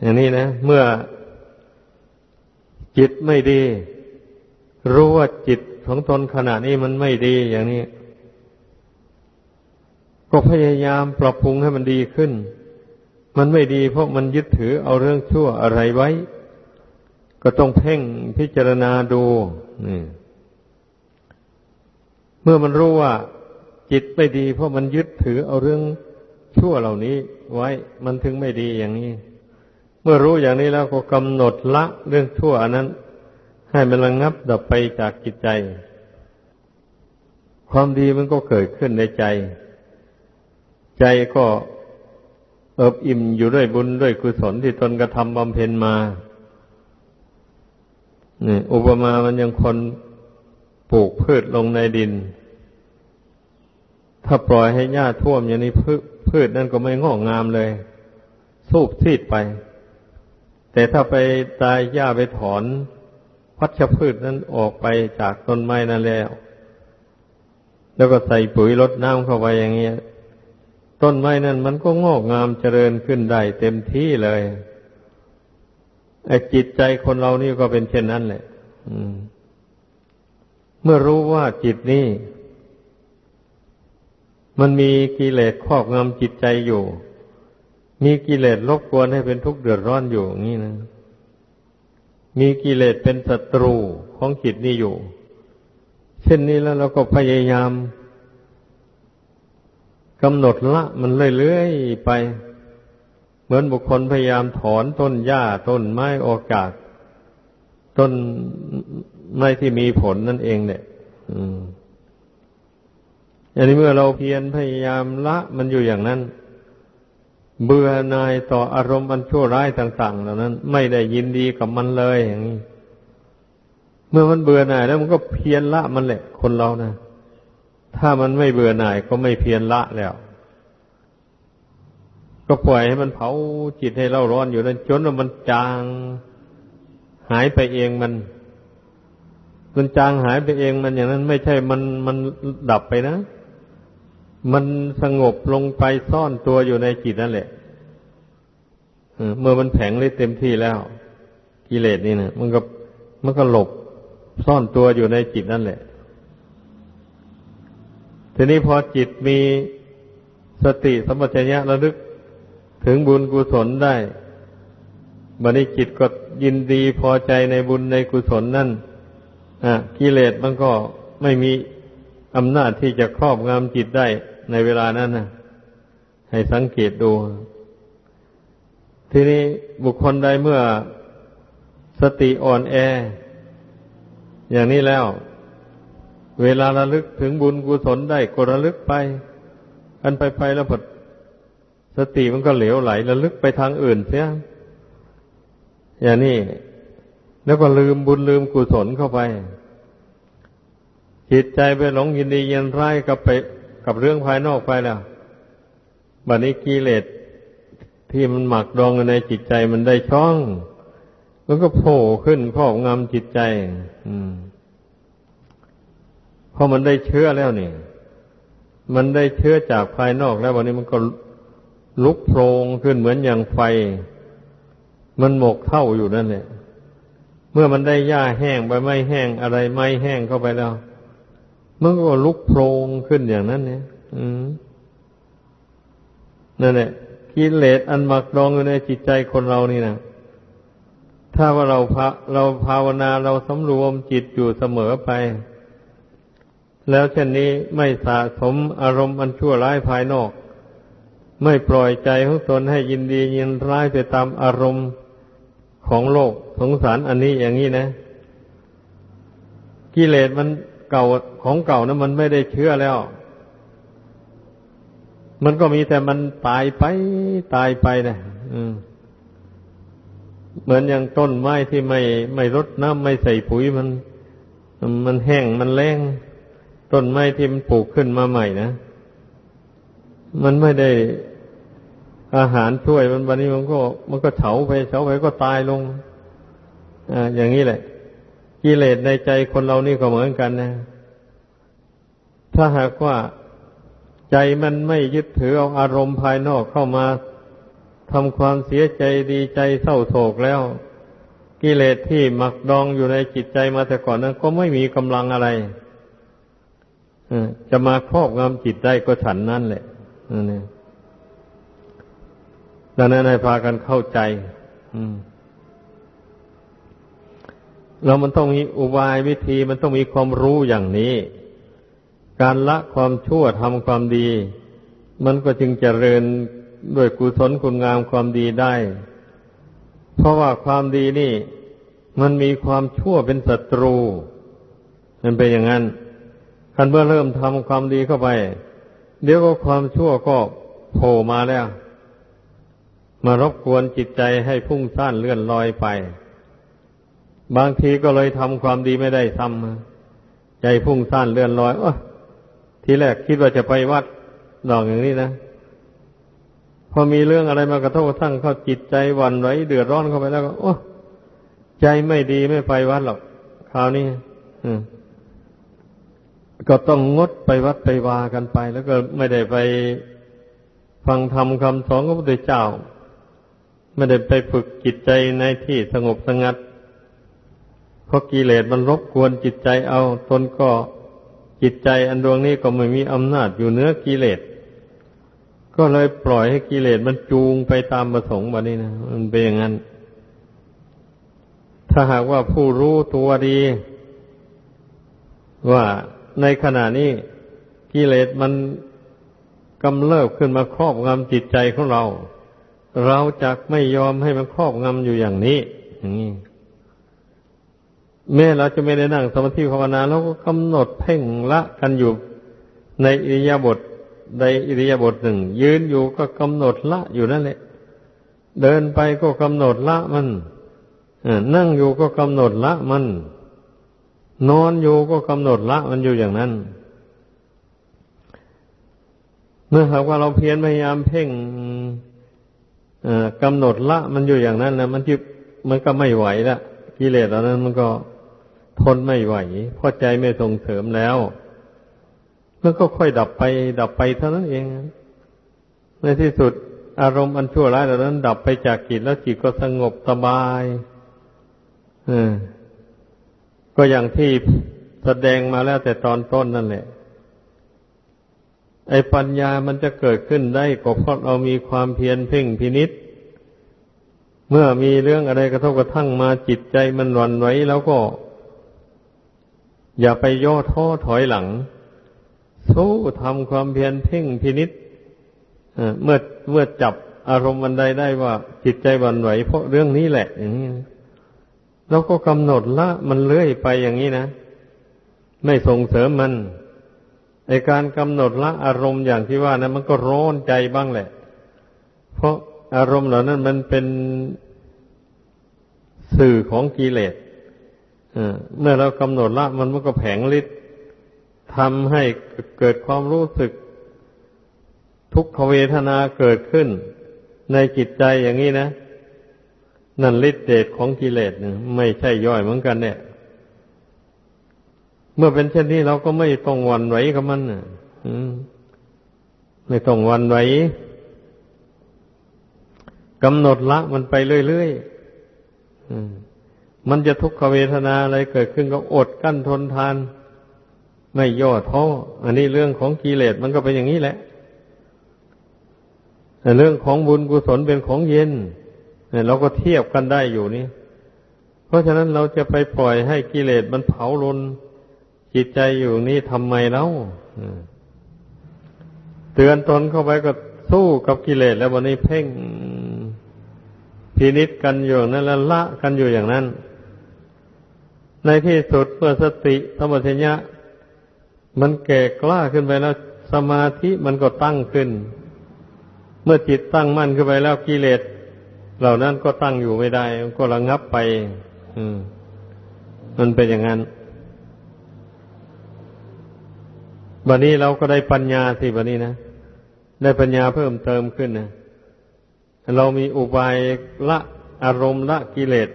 อย่างนี้นะ เมื่อจิตไม่ดี รู้ว่าจิต ของตนขณะนี้มันไม่ดีอย่างนี้ ก็พยายามปรับปรุงให้มันดีขึ้น มันไม่ดีเพราะมันยึดถือเอาเรื่องชั่วอะไรไว้ ก็ต้องเพ่งพิจารณาดูนี่เมื่อมันรู้ว่าจิตไม่ดี เพราะมันยึดถือเอาเรื่องชั่วเหล่านี้ไว้มันถึงไม่ดีอย่างนี้ เมื่อรู้อย่างนี้แล้วก็กำหนดละเรื่องชั่วอันนั้น ให้มันระงงับดับไปจากจิตใจ ความดีมันก็เกิดขึ้นในใจ ใจก็เอิบอิ่มอยู่ด้วยบุญด้วยกุศลที่ตนกระทำบำเพ็ญมานี่อุปมามันยังคนปลูกพืชลงในดิน ถ้าปล่อยให้หญ้าท่วมอย่างนี้พืชพืชนั่นก็ไม่งอกงามเลย สูบซีดไป แต่ถ้าไปตายหญ้าไปถอน พัชพืชนั้นออกไปจากต้นไม้นั่นแล้ว แล้วก็ใส่ปุ๋ยลดน้ำเข้าไปอย่างเงี้ย ต้นไม้นั้นมันก็งอกงามเจริญขึ้นได้เต็มที่เลยไอ้จิตใจคนเรานี่ก็เป็นเช่นนั้นแหละเมื่อรู้ว่าจิตนี้มันมีกิเลสครอบงำจิตใจอยู่ มีกิเลสรบกวนให้เป็นทุกข์เดือดร้อนอยู่อย่างนี้นะ มีกิเลสเป็นศัตรูของจิตนี่อยู่ เช่นนี้แล้วเราก็พยายามกำหนดละมันเรื่อยๆไป เหมือนบุคคลพยายามถอนต้นหญ้าต้นไม้ออกจาก ต้นไม้ที่มีผลนั่นเองเนี่ยอันนี้เมื่อเราเพียรพยายามละมันอยู่อย่างนั้น เบื่อนายต่ออารมณ์อันชั่วร้ายต่าง ๆ เหล่านั้น ไม่ได้ยินดีกับมันเลยอย่างนี้เมื่อมันเบื่อหน่ายแล้วมันก็เพียรละมันแหละคนเรานะถ้ามันไม่เบื่อหน่ายก็ไม่เพียรละแล้ว ก็ปล่อยให้มันเผาจิตให้เล่าร้อนอยู่นั้นจนมันจางหายไปเองมัน มันจางหายไปเองมันอย่างนั้น ไม่ใช่มันมันดับไปนะ มันสงบลงไปซ่อนตัวอยู่ในจิตนั่นแหละเมื่อมันแผงเลยเต็มที่แล้ว กิเลสนี่นะมันก็มันก็หลบซ่อนตัวอยู่ในจิตนั่นแหละ ทีนี้พอจิตมีสติสมัชัญญะระลึกถึงบุญกุศลได้บัดนี้จิตก็ยินดีพอใจในบุญในกุศลนั่นอะกิเลสมันก็ไม่มีอำนาจที่จะครอบงำจิตได้ ในเวลานั้นนะให้สังเกตดู ทีนี้บุคคลใดเมื่อสติอ่อนแอ อย่างนี้แล้ว เวลาระลึกถึงบุญกุศลได้ก็ระลึกไป อันไปไปแล้วพอสติมันก็เหลวไหลระลึกไปทางอื่นเสียอย่างนี้แล้วก็ลืมบุญลืมกุศลเข้าไป จิตใจไปหลงยินดียินร้ายกับไป กับเรื่องภายนอกไปแล้วบัดนี้กิเลสที่มันหมักดองในจิตใจมันได้ช่องมันก็โผล่ขึ้นครอบงำจิตใจ อืมพอมันได้เชื้อแล้วนี่มันได้เชื้อจากภายนอกแล้ววันนี้มันก็ลุกโพลงขึ้นเหมือนอย่างไฟ มันหมกเท่าอยู่นั่นแหละเมื่อมันได้หญ้าแห้งใบไม้แห้งอะไรไม้แห้งเข้าไปแล้ว มันก็ลุกโพลงขึ้นอย่างนั้นเนี่ยนั่นแหละกิเลสอันหมักดองอยู่ในจิตใจคนเรานี่นะถ้าว่าเราพะเราภาวนาเราสำรวมจิตอยู่เสมอไป แล้วเช่นนี้ไม่สะสมอารมณ์อันชั่วร้ายภายนอก ไม่ปล่อยใจของตนให้ยินดียินร้ายไปตามอารมณ์ของโลกสงสารอันนี้อย่างนี้นะ กิเลสมัน เก่าของเก่านะมันไม่ได้เชื่อแล้ว มันก็มีแต่มันตายไปตายไปนะเหมือนอย่างต้นไม้ที่ไม่ไม่รดน้ำไม่ใส่ปุ๋ยมัน มันแห้งมันแรงต้นไม้ที่มันปลูกขึ้นมาใหม่นะมันไม่ได้อาหารช่วยมันวันนี้มันก็ มันก็เฉาไปเฉาไปก็ตายลง อ่า อย่างนี้แหละ กิเลสในใจคนเรานี่ก็เหมือนกันนะ ถ้าหากว่าใจมันไม่ยึดถือเอาอารมณ์ภายนอกเข้ามาทำความเสียใจดีใจเศร้าโศกแล้ว กิเลสที่หมักดองอยู่ในจิตใจมาแต่ก่อนนั้น ก็ไม่มีกำลังอะไรจะมาครอบงำจิตได้ก็ฉันนั่นแหละนั่นเองดังนั้นให้พากันเข้าใจ อืม เรามันต้องมีอุบายวิธีมันต้องมีความรู้อย่างนี้ การละความชั่วทำความดี มันก็จึงเจริญด้วยกุศลคุณงามความดีได้ เพราะว่าความดีนี่ มันมีความชั่วเป็นศัตรู มันเป็นอย่างนั้นคันเมื่อเริ่มทำความดีเข้าไป เดี๋ยวก็ความชั่วก็โผล่มาแล้ว มารบกวนจิตใจให้พุ่งซ่านเลื่อนลอยไป บางทีก็เลยทำความดีไม่ได้ซ้ำใจพุ่งซ่านเลื่อนลอยอทีแรกคิดว่าจะไปวัดดอกอย่างนี้นะ พอมีเรื่องอะไรมากระทบกระทั่งเข้าจิตใจวันไหวเดือดร้อนเข้าไปแล้วก็โอ้ใจไม่ดีไม่ไปวัดหรอกคราวนี้ก็ต้องงดไปวัดไปวากันไป แล้วก็ไม่ได้ไปฟังธรรมคำสอนของพระพุทธเจ้า ไม่ได้ไปฝึกจิตใจในที่สงบสงัด เพราะกิเลสมันรบกวนจิตใจเอาตนก็จิตใจอันดวงนี้ก็ไม่มีอำนาจอยู่เนื้อกิเลส ก็เลยปล่อยให้กิเลสมันจูงไปตามประสงค์แบบนี้นะมันเป็นอย่างนั้น ถ้าหากว่าผู้รู้ตัวดี ว่าในขณะนี้กิเลสมันกำเริบขึ้นมาครอบงำจิตใจของเรา เราจะไม่ยอมให้มันครอบงำอยู่อย่างนี้อย่างนี้ แม้เราจะไม่ได้นั่งสมาธิภาวนาเราก็กำหนดเพ่งละกันอยู่ในอิริยาบถใดอิริยาบถหนึ่ง ยืนอยู่ก็กำหนดละอยู่นั่นแหละ เดินไปก็กำหนดละมันนั่งอยู่ก็กำหนดละมัน นอนอยู่ก็กำหนดละมันอยู่อย่างนั้น เมื่อหากว่าเราเพียรพยายามเพ่งกำหนดละมันอยู่อย่างนั้นนะมันจิมันก็ไม่ไหวละกิเลสเหล่านั้นมันก็ ทนไม่ไหวเพราะใจไม่ส่งเสริมแล้ว มันก็ค่อยดับไป ดับไปเท่านั้นเอง ในที่สุดอารมณ์อันชั่วร้ายเหล่านั้น ดับไปจากจิตแล้วจิตก็สงบสบายอก็อย่างที่แสดงมาแล้วแต่ตอนต้นนั่นแหละ ไอ้ปัญญามันจะเกิดขึ้นได้ก็เพราะเรามีความเพียรเพ่งพินิษเมื่อมีเรื่องอะไรกระทบกระทั่งมาจิตใจมันหวั่นไหวแล้วก็ อย่าไปย่อท้อถอยหลัง สู้ทำความเพียรเพ่งพินิษเมื่อเมื่อจับอารมณ์วันใดได้ว่าจิตใจวันไหว เพราะเรื่องนี้แหละ อย่างนี้เราก็กำหนดละมันเลื่อยไปอย่างนี้นะ ไม่ส่งเสริมมันในการกำหนดละอารมณ์อย่างที่ว่านะมันก็ร้อนใจบ้างแหละ เพราะอารมณ์เหล่านั้นมันเป็นสื่อของกิเลส เมื่อเรากำหนดละมันมันก็แผงฤทธิ์ทำให้เกิดความรู้สึก ทุกขเวทนาเกิดขึ้น ในจิตใจอย่างนี้นะ นั่นฤทธิ์เดชของกิเลสไม่ใช่ย่อยเหมือนกันเนี่ย เมื่อเป็นเช่นนี้เราก็ไม่ต้องวันไหวกับมันไม่ต้องวันไหวกำหนดละมันไปเรื่อยๆ มันจะทุกขเวทนาอะไรเกิดขึ้นก็อดกั้นทนทาน ไม่ย่อท้ออันนี้เรื่องของกิเลสมันก็เป็นอย่างนี้แหละแต่เรื่องของบุญกุศลเป็นของเย็นเนี่ยเราก็เทียบกันได้อยู่นี่ เพราะฉะนั้นเราจะไปปล่อยให้กิเลสมันเผาลนจิตใจอยู่นี่ทำไมเล่าเตือนตนเข้าไปก็สู้กับกิเลสแล้ววันนี้เพ่งพินิษกันอยู่นั่นล้วละกันอยู่อย่างนั้น ในที่สุดเมื่อสติสมัชัญญะ มันแก่กล้าขึ้นไปแล้ว สมาธิมันก็ตั้งขึ้น เมื่อจิตตั้งมั่นขึ้นไปแล้วกิเลสเหล่านั้นก็ตั้งอยู่ไม่ได้ มันก็ระงับไป อืม มันเป็นอย่างนั้นบันนี้เราก็ได้ปัญญาสิบันนี้นะ ได้ปัญญาเพิ่มเติมขึ้นนะเรามีอุบายละอารมณ์ละกิเลส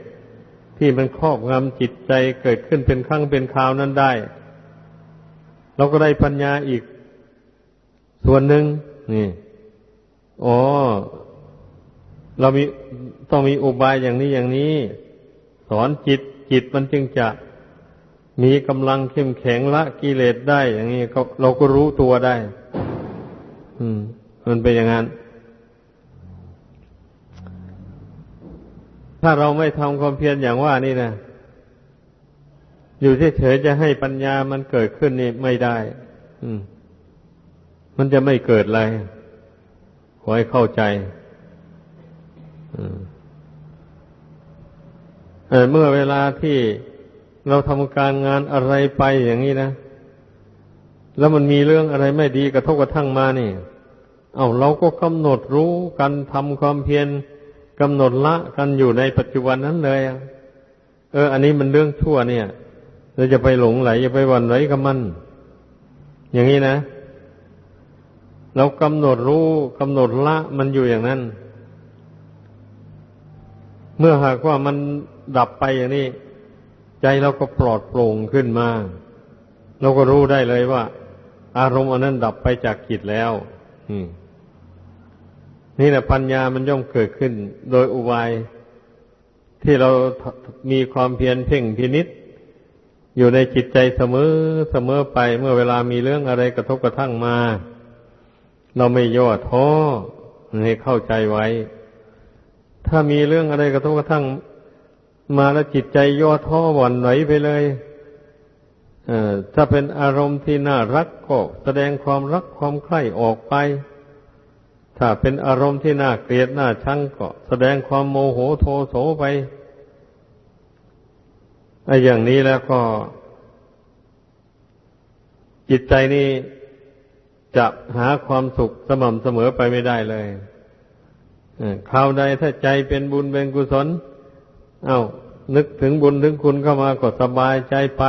ที่มันครอบงำจิตใจเกิดขึ้นเป็นครั้งเป็นคราวนั้นได้ เราก็ได้ปัญญาอีก ส่วนหนึ่งนี่อ๋อเรามีต้องมีอุบายอย่างนี้อย่างนี้ สอนจิตจิตมันจึงจะมีกำลังเข้มแข็งละกิเลสได้ อย่างนี้เราก็รู้ตัวได้ อืม มันเป็นอย่างนั้น ถ้าเราไม่ทำความเพียรอย่างว่านี่นะอยู่เฉยๆจะให้ปัญญามันเกิดขึ้นนี่ไม่ได้ อืม มันจะไม่เกิดอะไรขอให้เข้าใจเมื่อเวลาที่เราทำการงานอะไรไปอย่างนี้นะ แล้วมันมีเรื่องอะไรไม่ดีกระทบกระทั่งมานี่ เอาเราก็กำหนดรู้กันทำความเพียร กำหนดละกันอยู่ในปัจจุบันนั้นเลยเออ อันนี้มันเรื่องชั่วเนี่ยเราจะไปหลงไหลจะไปวันไหลกับมัน อย่างนี้นะ เรากำหนดรู้กำหนดละมันอยู่อย่างนั้น เมื่อหากว่ามันดับไปอย่างนี้ ใจเราก็ปลอดโปร่งขึ้นมา เราก็รู้ได้เลยว่า อารมณ์อันนั้นดับไปจากจิตแล้ว นี่แหละปัญญามันย่อมเกิดขึ้น โดยอุบายที่เรามีความเพียรเพ่งพินิษอยู่ในจิตใจเสมอเสมอไปเมื่อเวลามีเรื่องอะไรกระทบกระทั่งมา เราไม่ย่อท้อให้เข้าใจไว้ ถ้ามีเรื่องอะไรกระทบกระทั่ง มาแล้วจิตใจย่อท้อหวั่นไหวไปเลยเอถ้าเป็นอารมณ์ที่น่ารักก็แสดงความรักความใคร่ออกไป ถ้าเป็นอารมณ์ที่น่าเกลียดน่าชังก็แสดงความโมโหโทโสไปไอ้อย่างนี้แล้วก็ จิตใจนี่จะหาความสุขสม่ำเสมอไปไม่ได้เลยคราวใดถ้าใจเป็นบุญเป็นกุศล เอา้า นึกถึงบุญถึงคุณเข้ามาก็สบายใจไป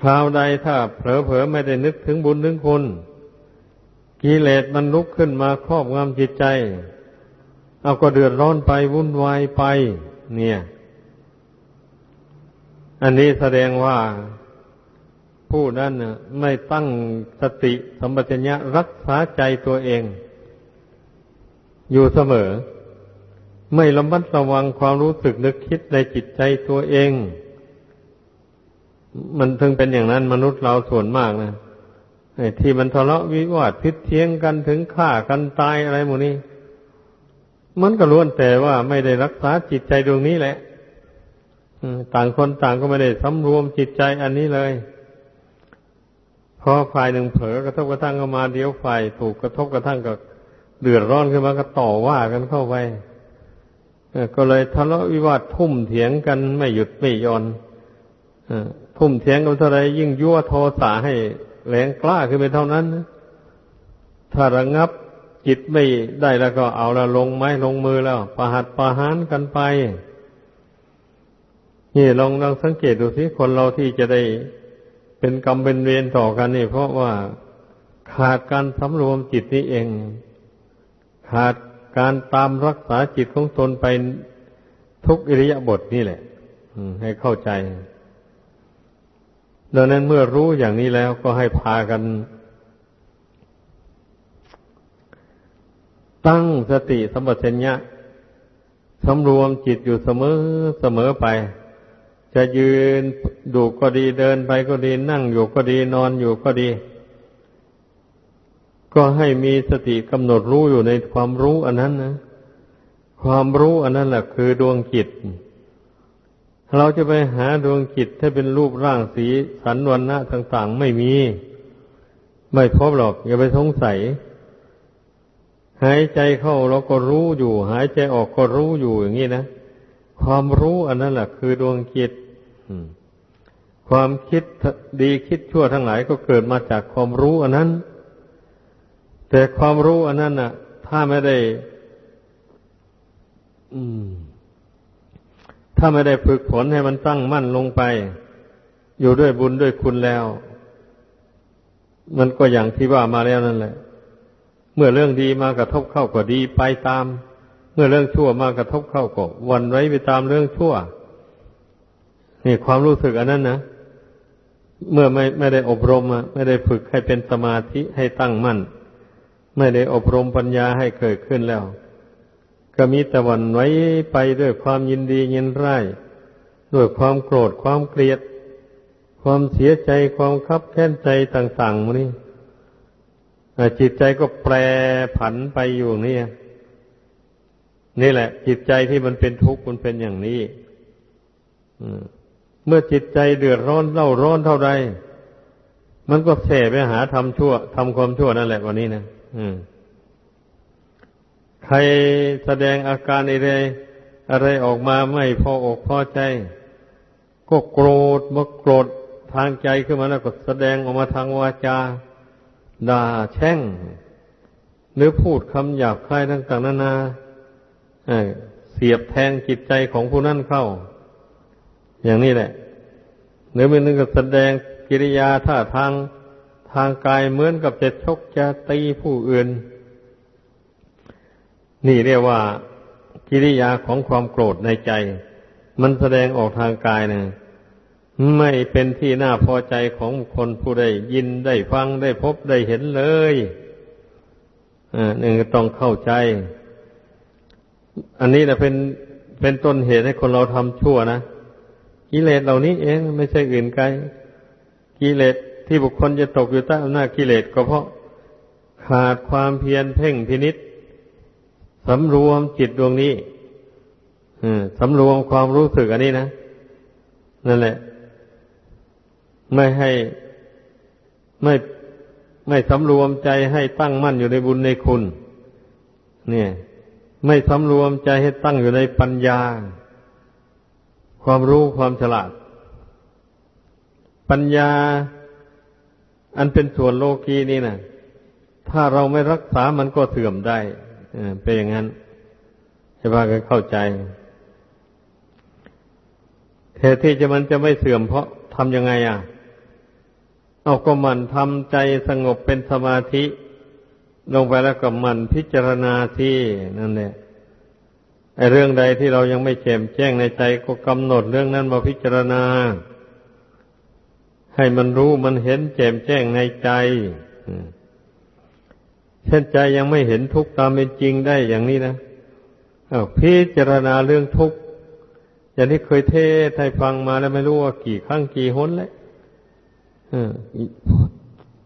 คราวใดถ้าเผลอๆไม่ได้นึกถึงบุญถึงคุณ กิเลสมันลุกขึ้นมาครอบงำจิตใจ เอาก็เดือดร้อนไปวุ่นวายไป เนี่ย อันนี้แสดงว่าผู้นั้นไม่ตั้งสติสัมปชัญญะรักษาใจตัวเอง อยู่เสมอ ไม่ระมัดระวังความรู้สึกนึกคิดในจิตใจตัวเอง มันถึงเป็นอย่างนั้นมนุษย์เราส่วนมากนะ ที่มันทะเลาะวิวาทพิษเทียงกันถึงฆ่ากันตายอะไรหมดนี้ มันก็ล้วนแต่ว่าไม่ได้รักษาจิตใจดวงนี้แหละต่างคนต่างก็ไม่ได้สำรวมจิตใจอันนี้เลยพอฝ่ายหนึ่งเผลอกระทบกระทั่งเข้ามาเดี๋ยวฝ่ายถูกกระทบกระทั่งกับเดือดร้อนขึ้นมาก็ต่อว่ากันเข้าไปก็เลยทะเลาะวิวาททุ่มเถียงกันไม่หยุดไม่ย่อนทุ่มเถียงกันเท่าไรยิ่งยั่วโทสะให้ แรงกล้าขึ้นไปเท่านั้น ถ้าระงับจิตไม่ได้แล้วก็เอาละลงไม้ลงมือแล้ว ประหัดประหารกันไป นี่ลองลองสังเกตดูสิคนเราที่จะได้เป็นกรรมเป็นเวรต่อกันนี่ เพราะว่าขาดการสำรวมจิตนี้เอง ขาดการตามรักษาจิตของตนไปทุกอิริยาบถนี่แหละให้เข้าใจ ดังนั้นเมื่อรู้อย่างนี้แล้วก็ให้พากัน ตั้งสติสัมปชัญญะสำรวมจิตอยู่เสมอเสมอไป จะยืนดูก็ดีเดินไปก็ดีนั่งอยู่ก็ดีนอนอยู่ก็ดี ก็ให้มีสติกำหนดรู้อยู่ในความรู้อันนั้นนะ ความรู้อันนั้นแหละคือดวงจิต เราจะไปหาดวงจิตให้เป็นรูปร่างสีสันวันนะต่างๆ ไม่มี ไม่พบหรอก อย่าไปสงสัย หายใจเข้าเราก็รู้อยู่ หายใจออกก็รู้อยู่อย่างนี้นะ ความรู้อันนั้นแหละคือดวงจิตความคิดดีคิดชั่วทั้งหลายก็เกิดมาจากความรู้อันนั้น แต่ความรู้อันนั้นน่ะ ถ้าไม่ได้ อื ถ้าไม่ได้ฝึกฝนให้มันตั้งมั่นลงไป อยู่ด้วยบุญด้วยคุณแล้ว มันก็อย่างที่ว่ามาแล้วนั่นแหละ เมื่อเรื่องดีมากระทบเข้าก็ดีไปตาม เมื่อเรื่องชั่วมากระทบเข้าก็วันไว้ไปตามเรื่องชั่วนี่ความรู้สึกอันนั้นนะเมื่อไม่ไม่ได้อบรมไม่ได้ฝึกให้เป็นสมาธิให้ตั้งมั่น ไม่ได้อบรมปัญญาให้เกิดขึ้นแล้ว ก็มีแต่วันไว้ไปด้วยความยินดียินร้ายด้วยความโกรธความเกลียด ความเสียใจความคับแค้นใจต่างๆมันนี่จิตใจก็แปรผันไปอยู่นี่นี่แหละ จิตใจที่มันเป็นทุกข์มันเป็นอย่างนี้เมื่อจิตใจเดือดร้อนเล่าร้อนเท่าใดมันก็เสไปหาทำชั่วทำความชั่วนั่นแหละวันนี้นะ ใครแสดงอาการอะไรอะไรออกมาไม่พออกพอใจ ก็โกรธมาโกรธทางใจขึ้นมาแล้วก็แสดงออกมาทางวาจาด่าแช่ง หรือพูดคำหยาบคายต่างๆนานาเสียบแทงจิตใจของผู้นั้นเข้า อย่างนี้แหละ หรือมันนึงก็แสดงกิริยาท่าทางทางกายเหมือนกับจะชกจะตีผู้อื่น นี่เรียกว่ากิริยาของความโกรธในใจ มันแสดงออกทางกายนะไม่เป็นที่น่าพอใจของคนผู้ใดยินได้ฟังได้พบได้เห็นเลยอ่านึ่งต้องเข้าใจ อันนี้นะเป็นเป็นต้นเหตุให้คนเราทำชั่วนะกิเลสเหล่านี้เองไม่ใช่อื่นไกลกิเลสที่บุคคลจะตกอยู่ใต้อำนาจกิเลสก็เพราะขาดความเพียรเพ่งพินิษ สำรวมจิตดวงนี้สำรวมความรู้สึกอันนี้นะ นั่นแหละ ไม่ให้ไม่ไม่สำรวมใจให้ตั้งมั่นอยู่ในบุญในคุณ เนี่ย ไม่สำรวมใจให้ตั้งอยู่ในปัญญา ความรู้ความฉลาด ปัญญา อันเป็นส่วนโลกีนี่นะถ้าเราไม่รักษามันก็เสื่อมได้ เป็นอย่างนั้นให้พากันเข้าใจ เหตุที่จะมันจะไม่เสื่อมเพราะทำยังไงอะ เอาก็มันทำใจสงบเป็นสมาธิ ลงไปแล้วก็มันพิจารณาที่นั่นแหละไอ้เรื่องใดที่เรายังไม่แจ่มแจ้งในใจก็กำหนดเรื่องนั้นมาพิจารณา ให้มันรู้มันเห็นแจ่มแจ้งในใจ เช่นใจยังไม่เห็นทุกข์ตามเป็นจริงได้อย่างนี้นะพิจารณาเรื่องทุกข์อย่างที่เคยเทศให้ฟังมาแล้วไม่รู้ว่ากี่ครั้งกี่หนแล้ว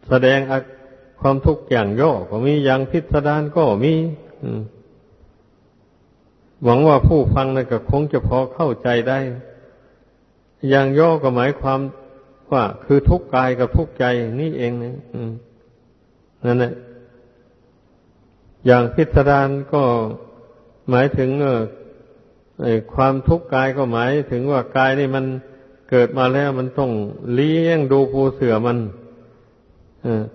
แสดงความทุกข์อย่างย่อก็มีอย่างพิสดารก็มีหวังว่าผู้ฟังนั่นก็คงจะพอเข้าใจได้ อย่างย่อก็หมายความว่าคือทุกข์กายกับทุกข์ใจนี่เองนะนั่นแหละ อย่างพิสดารก็หมายถึงความทุกข์กายก็หมายถึงว่ากายนี่มันเกิดมาแล้วมันต้องเลี้ยงดูปูเสือมัน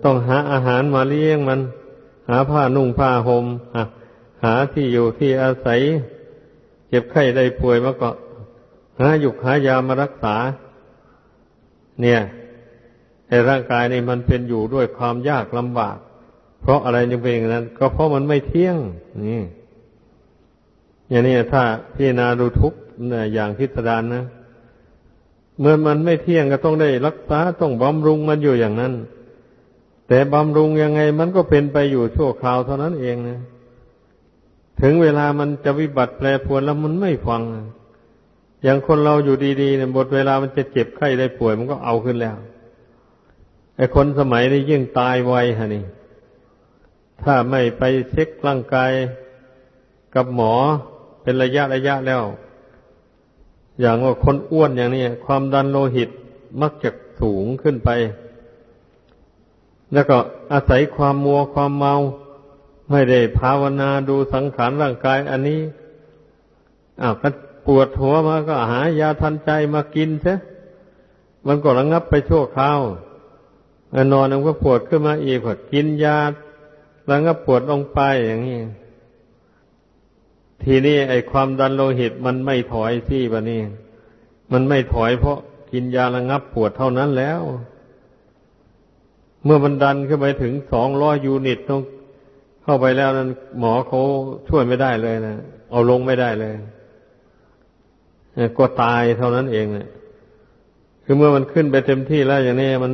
ต้องหาอาหารมาเลี้ยงมัน หาผ้านุ่งผ้าหม่มหาที่อยู่ที่อาศัย เจ็บไข้ได้ป่วยมาก็หาหยุกหายามารักษา เนี่ยไอ้ร่างกายนี่มันเป็นอยู่ด้วยความยากลำบาก เพราะอะไรจึงเป็นอย่างนั้น ก็เพราะมันไม่เที่ยง นี่ อย่างนี้ถ้าพิจารณาดูทุกอย่างพิสดารนะเมื่อมันไม่เที่ยงก็ต้องได้รักษาต้องบำรุงมันอยู่อย่างนั้น แต่บำรุงยังไงมันก็เป็นไปอยู่ชั่วคราวเท่านั้นเองนะถึงเวลามันจะวิบัติแปรปรวนแล้วมันไม่ฟัง อย่างคนเราอยู่ดีๆเนี่ยบทเวลามันจะเจ็บไข้ได้ป่วยมันก็เอาขึ้นแล้วไอ้คนสมัยนี้ยิ่งตายไวฮะนี่ ถ้าไม่ไปเช็คร่างกายกับหมอเป็นระยะระยะแล้ว อย่างว่าคนอ้วนอย่างนี้ความดันโลหิตมักจะสูงขึ้นไป แล้วก็อาศัยความมัวความเมา ไม่ได้ภาวนาดูสังขารร่างกาย อันนี้อ้าวปวดหัวมาก็หายาทันใจมากินใช่มันก็ระงับไปชั่วคราว นอนมันก็ปวดขึ้นมาอีกก็กินยา ระงับปวดลงไปอย่างนี้ ทีนี้ไอ้ความดันโลหิตมันไม่ถอยสิบะนี่มันไม่ถอยเพราะกินยาระงับปวดเท่านั้นแล้ว เมื่อมันดันขึ้นไปถึงสองร้อยยูนิตต้องเข้าไปแล้วนั้น หมอเขาช่วยไม่ได้เลยนะเอาลงไม่ได้เลยก็ตายเท่านั้นเองเนี่ยคือเมื่อมันขึ้นไปเต็มที่แล้วอย่างนี้มัน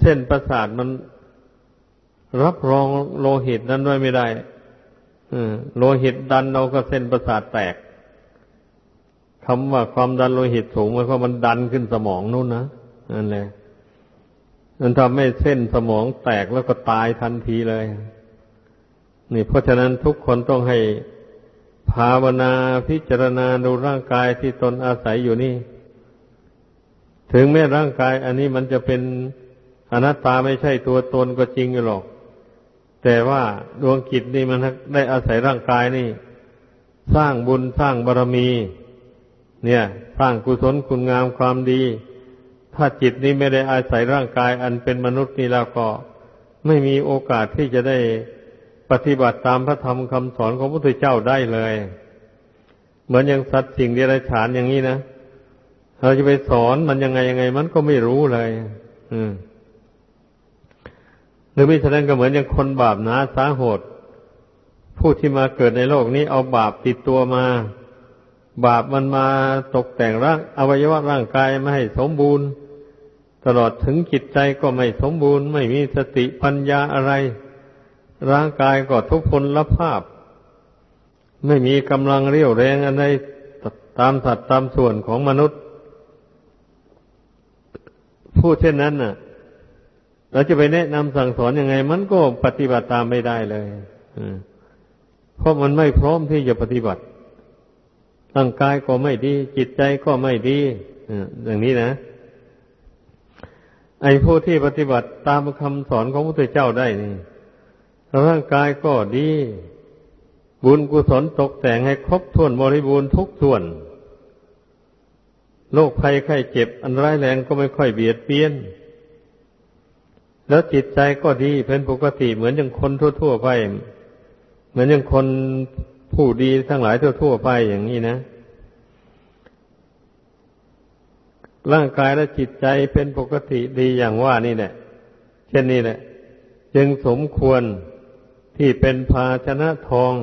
เส้นประสาทมัน รับรองโลหิตนั้นด้วยไม่ได้โลหิตดันเราก็เส้นประสาทแตกคำว่าความดันโลหิตสูงมันก็มันดันขึ้นสมองนู่นนะนั่นแหละมันทำให้เส้นสมองแตกแล้วก็ตายทันทีเลย นี่เพราะฉะนั้นทุกคนต้องให้ภาวนาพิจารณาดูร่างกายที่ตนอาศัยอยู่นี่ ถึงแม้ร่างกาย อันนี้มันจะเป็นอนัตตาไม่ใช่ตัวตนก็จริงอยู่หรอก แต่ว่าดวงกิจนี่มันได้อาศัยร่างกายนี่ สร้างบุญสร้างบารมี เนี่ย สร้างกุศลคุณงามความดี ถ้าจิตนี้ไม่ได้อาศัยร่างกาย อันเป็นมนุษย์นี่แล้วก็ไม่มีโอกาสที่จะได้ปฏิบัติตามพระธรรมคำสอนของพระพุทธเจ้าได้เลย เหมือนอย่างสัตว์สิ่งเดรัจฉานอย่างนี้นะเราจะไปสอนมันยังไงยังไง มันก็ไม่รู้เลย อืม หรือไม่ฉะนั้นก็เหมือนอย่างคนบาปหนะสาหดผู้ที่มาเกิดในโลกนี้เอาบาปติดตัวมา บาปมันมาตกแต่งร่างอวัยวะร่างกายไม่ให้สมบูรณ์ ตลอดถึงจิตใจก็ไม่สมบูรณ์ ไม่มีสติปัญญาอะไร ร่างกายก็ทุกพลภาพ ไม่มีกำลังเรี่ยวแรงอะไรตามสัดตามส่วนของมนุษย์ ผู้เช่นนั้นน่ะ เราจะไปแนะนำสั่งสอนยังไง มันก็ปฏิบัติตามไม่ได้เลยเพราะมันไม่พร้อมที่จะปฏิบัติร่างกายก็ไม่ดี จิตใจก็ไม่ดีอย่างนี้นะ ไอ้ผู้ที่ปฏิบัติตามคำสอนของพระพุทธเจ้าได้นี่ ร่างกายก็ดี บุญกุศลตกแต่งให้ครบถ้วนบริบูรณ์ทุกส่วนโรคภัยไข้เจ็บ อันร้ายแรงก็ไม่ค่อยเบียดเบียน แล้วจิตใจก็ดีเป็นปกติเหมือนอย่างคนทั่ว ๆ ไป เหมือนอย่างคนผู้ดีทั้งหลายทั่ว ๆ ไปอย่างนี้นะร่างกายและจิตใจเป็นปกติดีอย่างว่านี่แหละ เช่นนี้แหละ จึงสมควรที่เป็นภาชนะทอง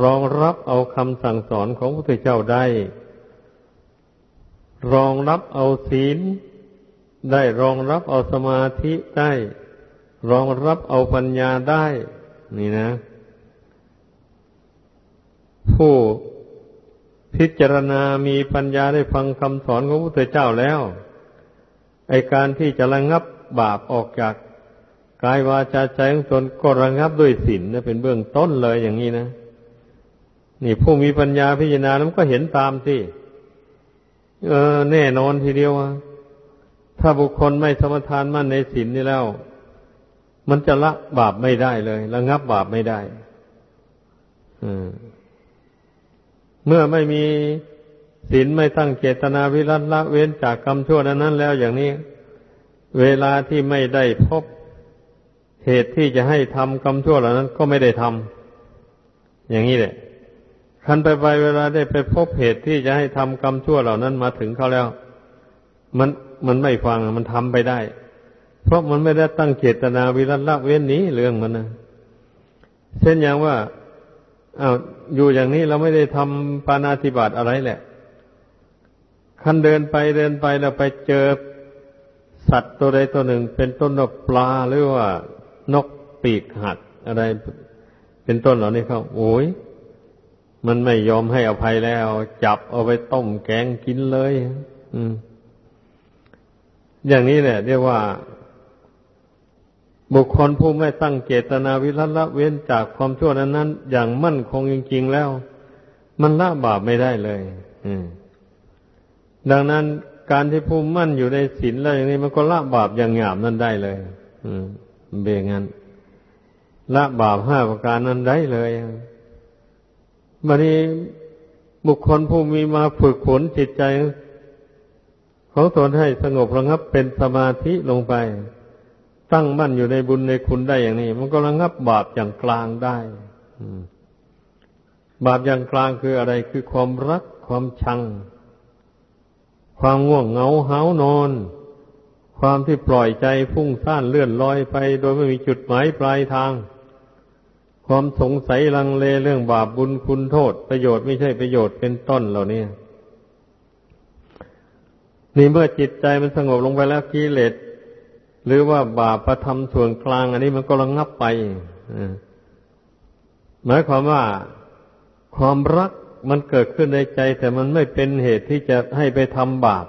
รองรับเอาคำสั่งสอนของพระพุทธเจ้าได้ รองรับเอาศีล ได้รองรับเอาสมาธิได้ รองรับเอาปัญญาได้ นี่นะ ผู้พิจารณามีปัญญาได้ฟังคำสอนของพระพุทธเจ้าแล้ว ไอการที่จะระงับบาปออกจากกายวาจาใจของตนก็ระงับด้วยศีลนะเป็นเบื้องต้นเลยอย่างนี้นะ นี่ผู้มีปัญญาพิจารณาแล้วก็เห็นตามสิเออ แน่นอนทีเดียวอะ ถ้าบุคคลไม่สมทานมั่นในศีลนี่แล้ว มันจะละบาปไม่ได้เลยระงับบาปไม่ได้เมื่อไม่มีศีลไม่ตั้งเจตนาวิรัตละเว้นจากกรรมชั่วนั้น แล้วอย่างนี้ เวลาที่ไม่ได้พบเหตุที่จะให้ทำกรรมชั่วเหล่านั้น ก็ไม่ได้ทำอย่างนี้แหละคันไปไปเวลาได้ไปพบเหตุที่จะให้ทำกรรมชั่วเหล่านั้นมาถึงเขาแล้ว มัน มันไม่ฟังมันทำไปได้ เพราะมันไม่ได้ตั้งเจตนาวิรัตละเว้นนี้เรื่องมันนะเช่นอย่างว่าอา้าวอยู่อย่างนี้เราไม่ได้ทำปานาธิบาตอะไรแหละคันเดินไปเดินไปแล้วไปเจอสัตว์ตัวใดตัวหนึ่ง เป็นต้นนกปลาหรือว่านกปีกหักอะไร เป็นต้นเหล่านี้เขาโอ้ยมันไม่ยอมให้อภัยแล้ว จับเอาไปต้มแกงกินเลย อืม อย่างนี้แหละเรียกว่า บุคคลผู้ไม่ตั้งเจตนาวิรัตละเว้นจากความชั่วนั้นนั้นอย่างมั่นคงจริงๆแล้ว มันละบาปไม่ได้เลยดังนั้นการที่ผู้มั่นอยู่ในศีลแล้วอย่างนี้มันก็ละบาปอย่างหยาบนั้นได้เลยเบงั้นละบาปห้าประการนั้นได้เลยบันนี้บุคคลผู้มีมาฝึกฝนจิตใจ ของตนให้สงบระงับเป็นสมาธิลงไป ตั้งมั่นอยู่ในบุญในคุณได้อย่างนี้ มันก็ระงับบาปอย่างกลางได้บาปอย่างกลางคืออะไรคือความรักความชัง ความง่วงเหงาหานอนคความที่ปล่อยใจฟุ้งซ่านเลื่อนลอยไป โดยไม่มีจุดหมายปลายทาง ความสงสัยลังเลเรื่องบาปบุญคุณโทษ ประโยชน์ไม่ใช่ประโยชน์เป็นต้นเหล่านี้ นี่เมื่อจิตใจมันสงบลงไปแล้วกิเลสหรือว่าบาปประทำส่วนกลาง อันนี้มันก็ระงับไปหมายความว่าความรักมันเกิดขึ้นในใจ แต่มันไม่เป็นเหตุที่จะให้ไปทำบาป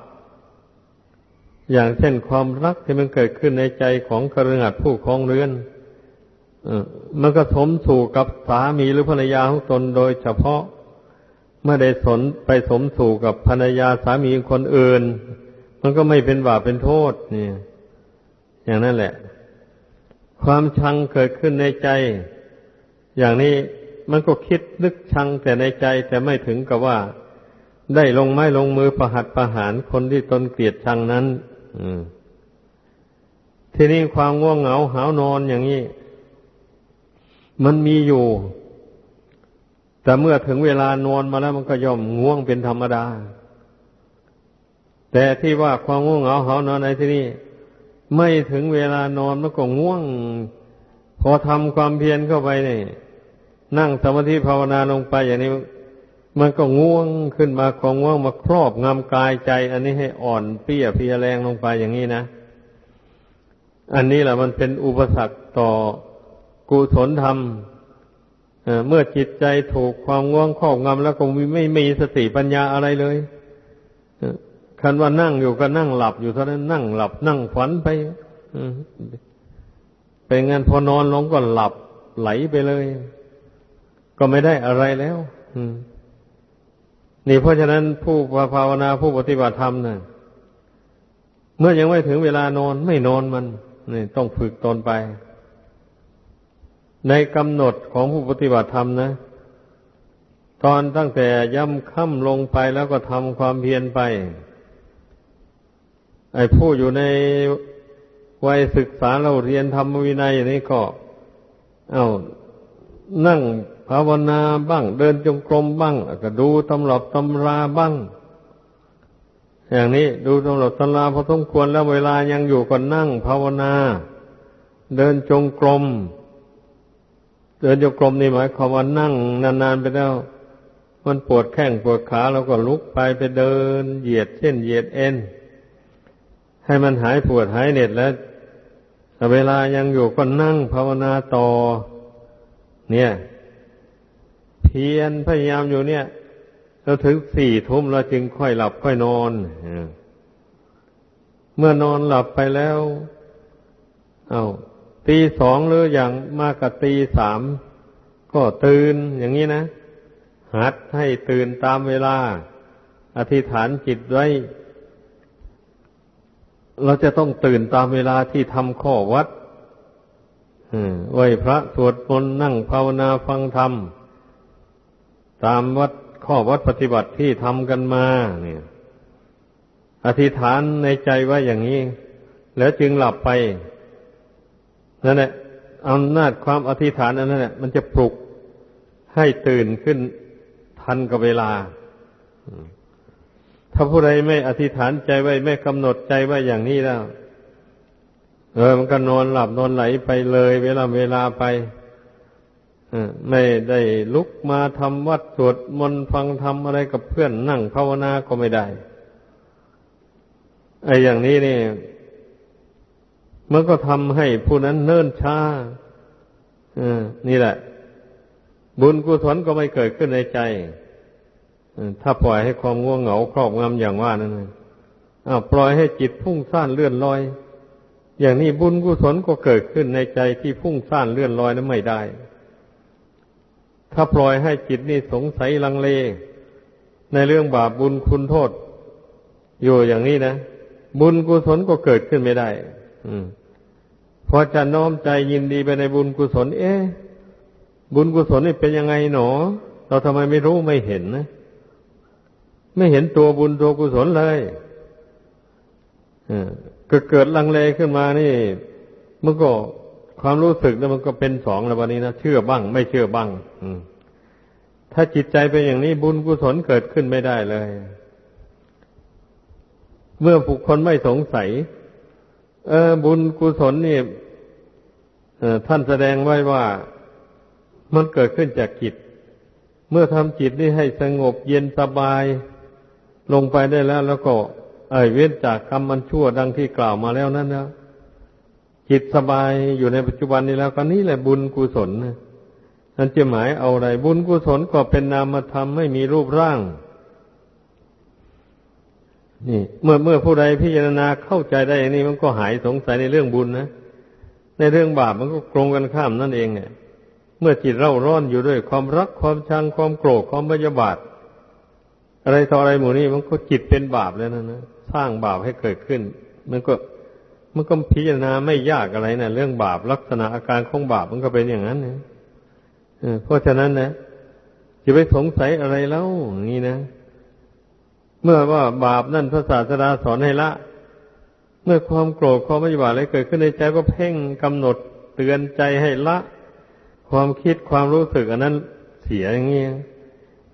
อย่างเช่นความรักที่มันเกิดขึ้นในใจของคฤหัสถ์ผู้ครองเรือนมันก็สมสู่กับสามีหรือภรรยาของตนโดยเฉพาะ เมื่อได้สนไปสมสู่กับภรรยาสามีคนอื่น มันก็ไม่เป็นบาปเป็นโทษนี่อย่างนั้นแหละ ความชังเกิดขึ้นในใจ อย่างนี้มันก็คิดนึกชังแต่ในใจแต่ไม่ถึงกับว่า ได้ลงไม้ลงมือประหัดประหารคนที่ตนเกลียดชังนั้นทีนี้ความง่วงเหงาหาวนอนอย่างนี้ มันมีอยู่ แต่เมื่อถึงเวลานอนมาแล้วมันก็ย่อมง่วงเป็นธรรมดา แต่ที่ว่าความง่วงเหงาเหานอนในที่นี้ไม่ถึงเวลานอนมันก็ง่วง พอทำความเพียรเข้าไปนี่นั่งสมาธิภาวนาลงไปอย่างนี้มันก็ง่วงขึ้นมาความง่วงมาครอบงำกายใจ อันนี้ให้อ่อนเปี้ยเพียแรงลงไปอย่างนี้นะอันนี้แหละมันเป็นอุปสรรคต่อกุศลธรรม เมื่อจิตใจถูกความง่วงครอบงำแล้วก็ไม่มีสติปัญญาอะไรเลยคันว่านั่งอยู่ก็นั่งหลับอยู่เท่านั้นนั่งหลับ นั่งฝันไปเป็นงานพอนอนลงก็หลับไหลไปเลย ก็ไม่ได้อะไรแล้วนี่เพราะฉะนั้นผู้ภาวนาผู้ปฏิบัติธรรมนะ่ะเมื่อยังไม่ถึงเวลานอนไม่นอนมันนี่ต้องฝึกตนไป ในกำหนดของผู้ปฏิบัติธรรมนะ ตอนตั้งแต่ย่ำค่ำลงไปแล้วก็ทำความเพียรไป ไอ้ผู้อยู่ในวัยศึกษาเราเรียนธรรมวินัยอย่างนี้ก็ เอานั่งภาวนาบ้าง เดินจงกรมบ้างก็ดูตำรับตำราบ้าง อย่างนี้ดูตำรับตำราพอสมควรแล้วเวลายังอยู่ก็นั่งภาวนา เดินจงกรม เดินโยกลมนี่หมายความว่านั่งนานๆไปแล้ว มันปวดแข้งปวดขาเราก็ลุกไปไปเดิน เหยียดเส้นเหยียดเอ็นให้มันหายปวดหายเหน็ดแล้วเวลายังอยู่ก็นั่งภาวนาต่อ เนี่ย เพียรพยายามอยู่เนี่ยเราถึงสี่ทุ่มเราจึงค่อยหลับค่อยนอนเมื่อนอนหลับไปแล้ว เอา้า ตีสองหรืออย่างมากกับตีสามก็ตื่นอย่างนี้นะ หัดให้ตื่นตามเวลา อธิษฐานจิตไว้ เราจะต้องตื่นตามเวลาที่ทำข้อวัดไหวพระสวดมนต์นั่งภาวนาฟังธรรม ตามวัดข้อวัดปฏิบัติที่ทำกันมา เนี่ย อธิษฐานในใจว่าอย่างนี้ แล้วจึงหลับไป นั่นแหละอำนาจความอธิษฐานอันนั้นแหละมันจะปลุกให้ตื่นขึ้นทันกับเวลา ถ้าผู้ใดไม่อธิษฐานใจไว้ไม่กำหนดใจไว้อย่างนี้แล้ว เออ มันก็นอนหลับนอนไหลไปเลย เวลาเวลาไปไม่ได้ลุกมาทำวัดสวดมนต์ฟังธรรมอะไรกับเพื่อนนั่งภาวนาก็ไม่ได้ไอ้อย่างนี้นี่ มันก็ทำให้ผู้นั้นเนิ่นช้าอนี่แหละ บุญกุศลก็ไม่เกิดขึ้นในใจถ้าปล่อยให้ความง่วงเหงาครอบงำอย่างว่านั้นอ้าวปล่อยให้จิตพุ่งซ่านเลื่อนลอย อย่างนี้บุญกุศลก็เกิดขึ้นในใจที่พุ่งซ่านเลื่อนลอยนั้นไม่ได้ ถ้าปล่อยให้จิตนี่สงสัยลังเล ในเรื่องบาปบุญคุณโทษ อยู่อย่างนี้นะ บุญกุศลก็เกิดขึ้นไม่ได้ อืม พอจะน้อมใจยินดีไปในบุญกุศล เอ๊ะบุญกุศลนี่เป็นยังไงหนอ เราทำไมไม่รู้ไม่เห็นนะไม่เห็นตัวบุญตัวกุศลเลยก็เกิดลังเลขึ้นมานี่มันก็ความรู้สึกนะมันก็เป็นสองแล้ววันนี้นะเชื่อบ้าง ไม่เชื่อบ้างถ้าจิตใจเป็นอย่างนี้บุญกุศลเกิดขึ้นไม่ได้เลย เมื่อบุคคลไม่สงสัย เออ บุญกุศลนี่ท่านแสดงไว้ว่ามันเกิดขึ้นจากจิต เมื่อทำจิตนี่ให้สงบเย็นสบาย ลงไปได้แล้ว แล้วก็ เอ่ยเว้นจากกรรมมันชั่วดังที่กล่าวมาแล้วนั่นนะจิตสบายอยู่ในปัจจุบันนี้แล้วก็นี่แหละบุญกุศลนั่นจะหมายเอาอะไรบุญกุศลก็เป็นนามธรรมไม่มีรูปร่าง นี่ เมื่อเมื่อผู้ใดพิจารณาเข้าใจได้อย่างนี้มันก็หายสงสัยในเรื่องบุญนะในเรื่องบาปมันก็ตรงกันข้ามนั่นเองเนี่ยเมื่อจิตเร่าร้อนอยู่ด้วยความรักความชังความโกรธความพยาบาท อะไรต่ออะไรหมู่นี้มันก็จิตเป็นบาปแล้วนะนะสร้างบาปให้เกิดขึ้น มันก็มันก็พิจารณาไม่ยากอะไรนะเรื่องบาปลักษณะอาการของบาปมันก็เป็นอย่างนั้นนะเพราะฉะนั้นนะจะไปสงสัยอะไรแล้วอย่างนี้นะ เมื่อว่าบาปนั่นพระศาสดาสอนให้ละ เมื่อความโกรธความไม่บาอะไรเกิดขึ้นในใจก็เพ่งกำหนดเตือนใจให้ละ ความคิดความรู้สึกอันนั้นเสียอย่างนี้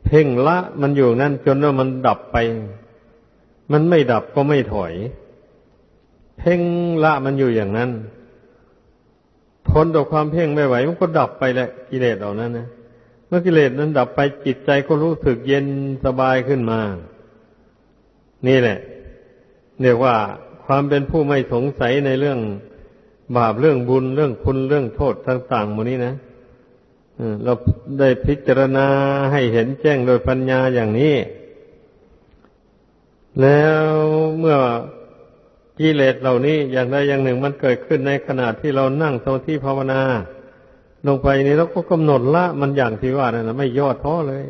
เพ่งละมันอยู่นั่นจนว่ามันดับไป มันไม่ดับก็ไม่ถอย เพ่งละมันอยู่อย่างนั้นทนต่อความเพ่งไม่ไหว มันก็ดับไปแหละกิเลสเหล่านั้นนะเมื่อกิเลสนั้นดับไปจิตใจก็รู้สึกเย็นสบายขึ้นมา นี่แหละเรียกว่าความเป็นผู้ไม่สงสัยในเรื่องบาปเรื่องบุญเรื่องคุณเรื่องโทษต่างๆหมดนี้นะเราได้พิจารณาให้เห็นแจ้งโดยปัญญาอย่างนี้ แล้วเมื่อกิเลสเหล่านี้อย่างใดอย่างหนึ่งมันเกิดขึ้นในขณะที่เรานั่งสมาธิภาวนา ลงไปนี้เราก็กำหนดละมันอย่างที่ว่านั่นนะไม่ย่อท้อเลย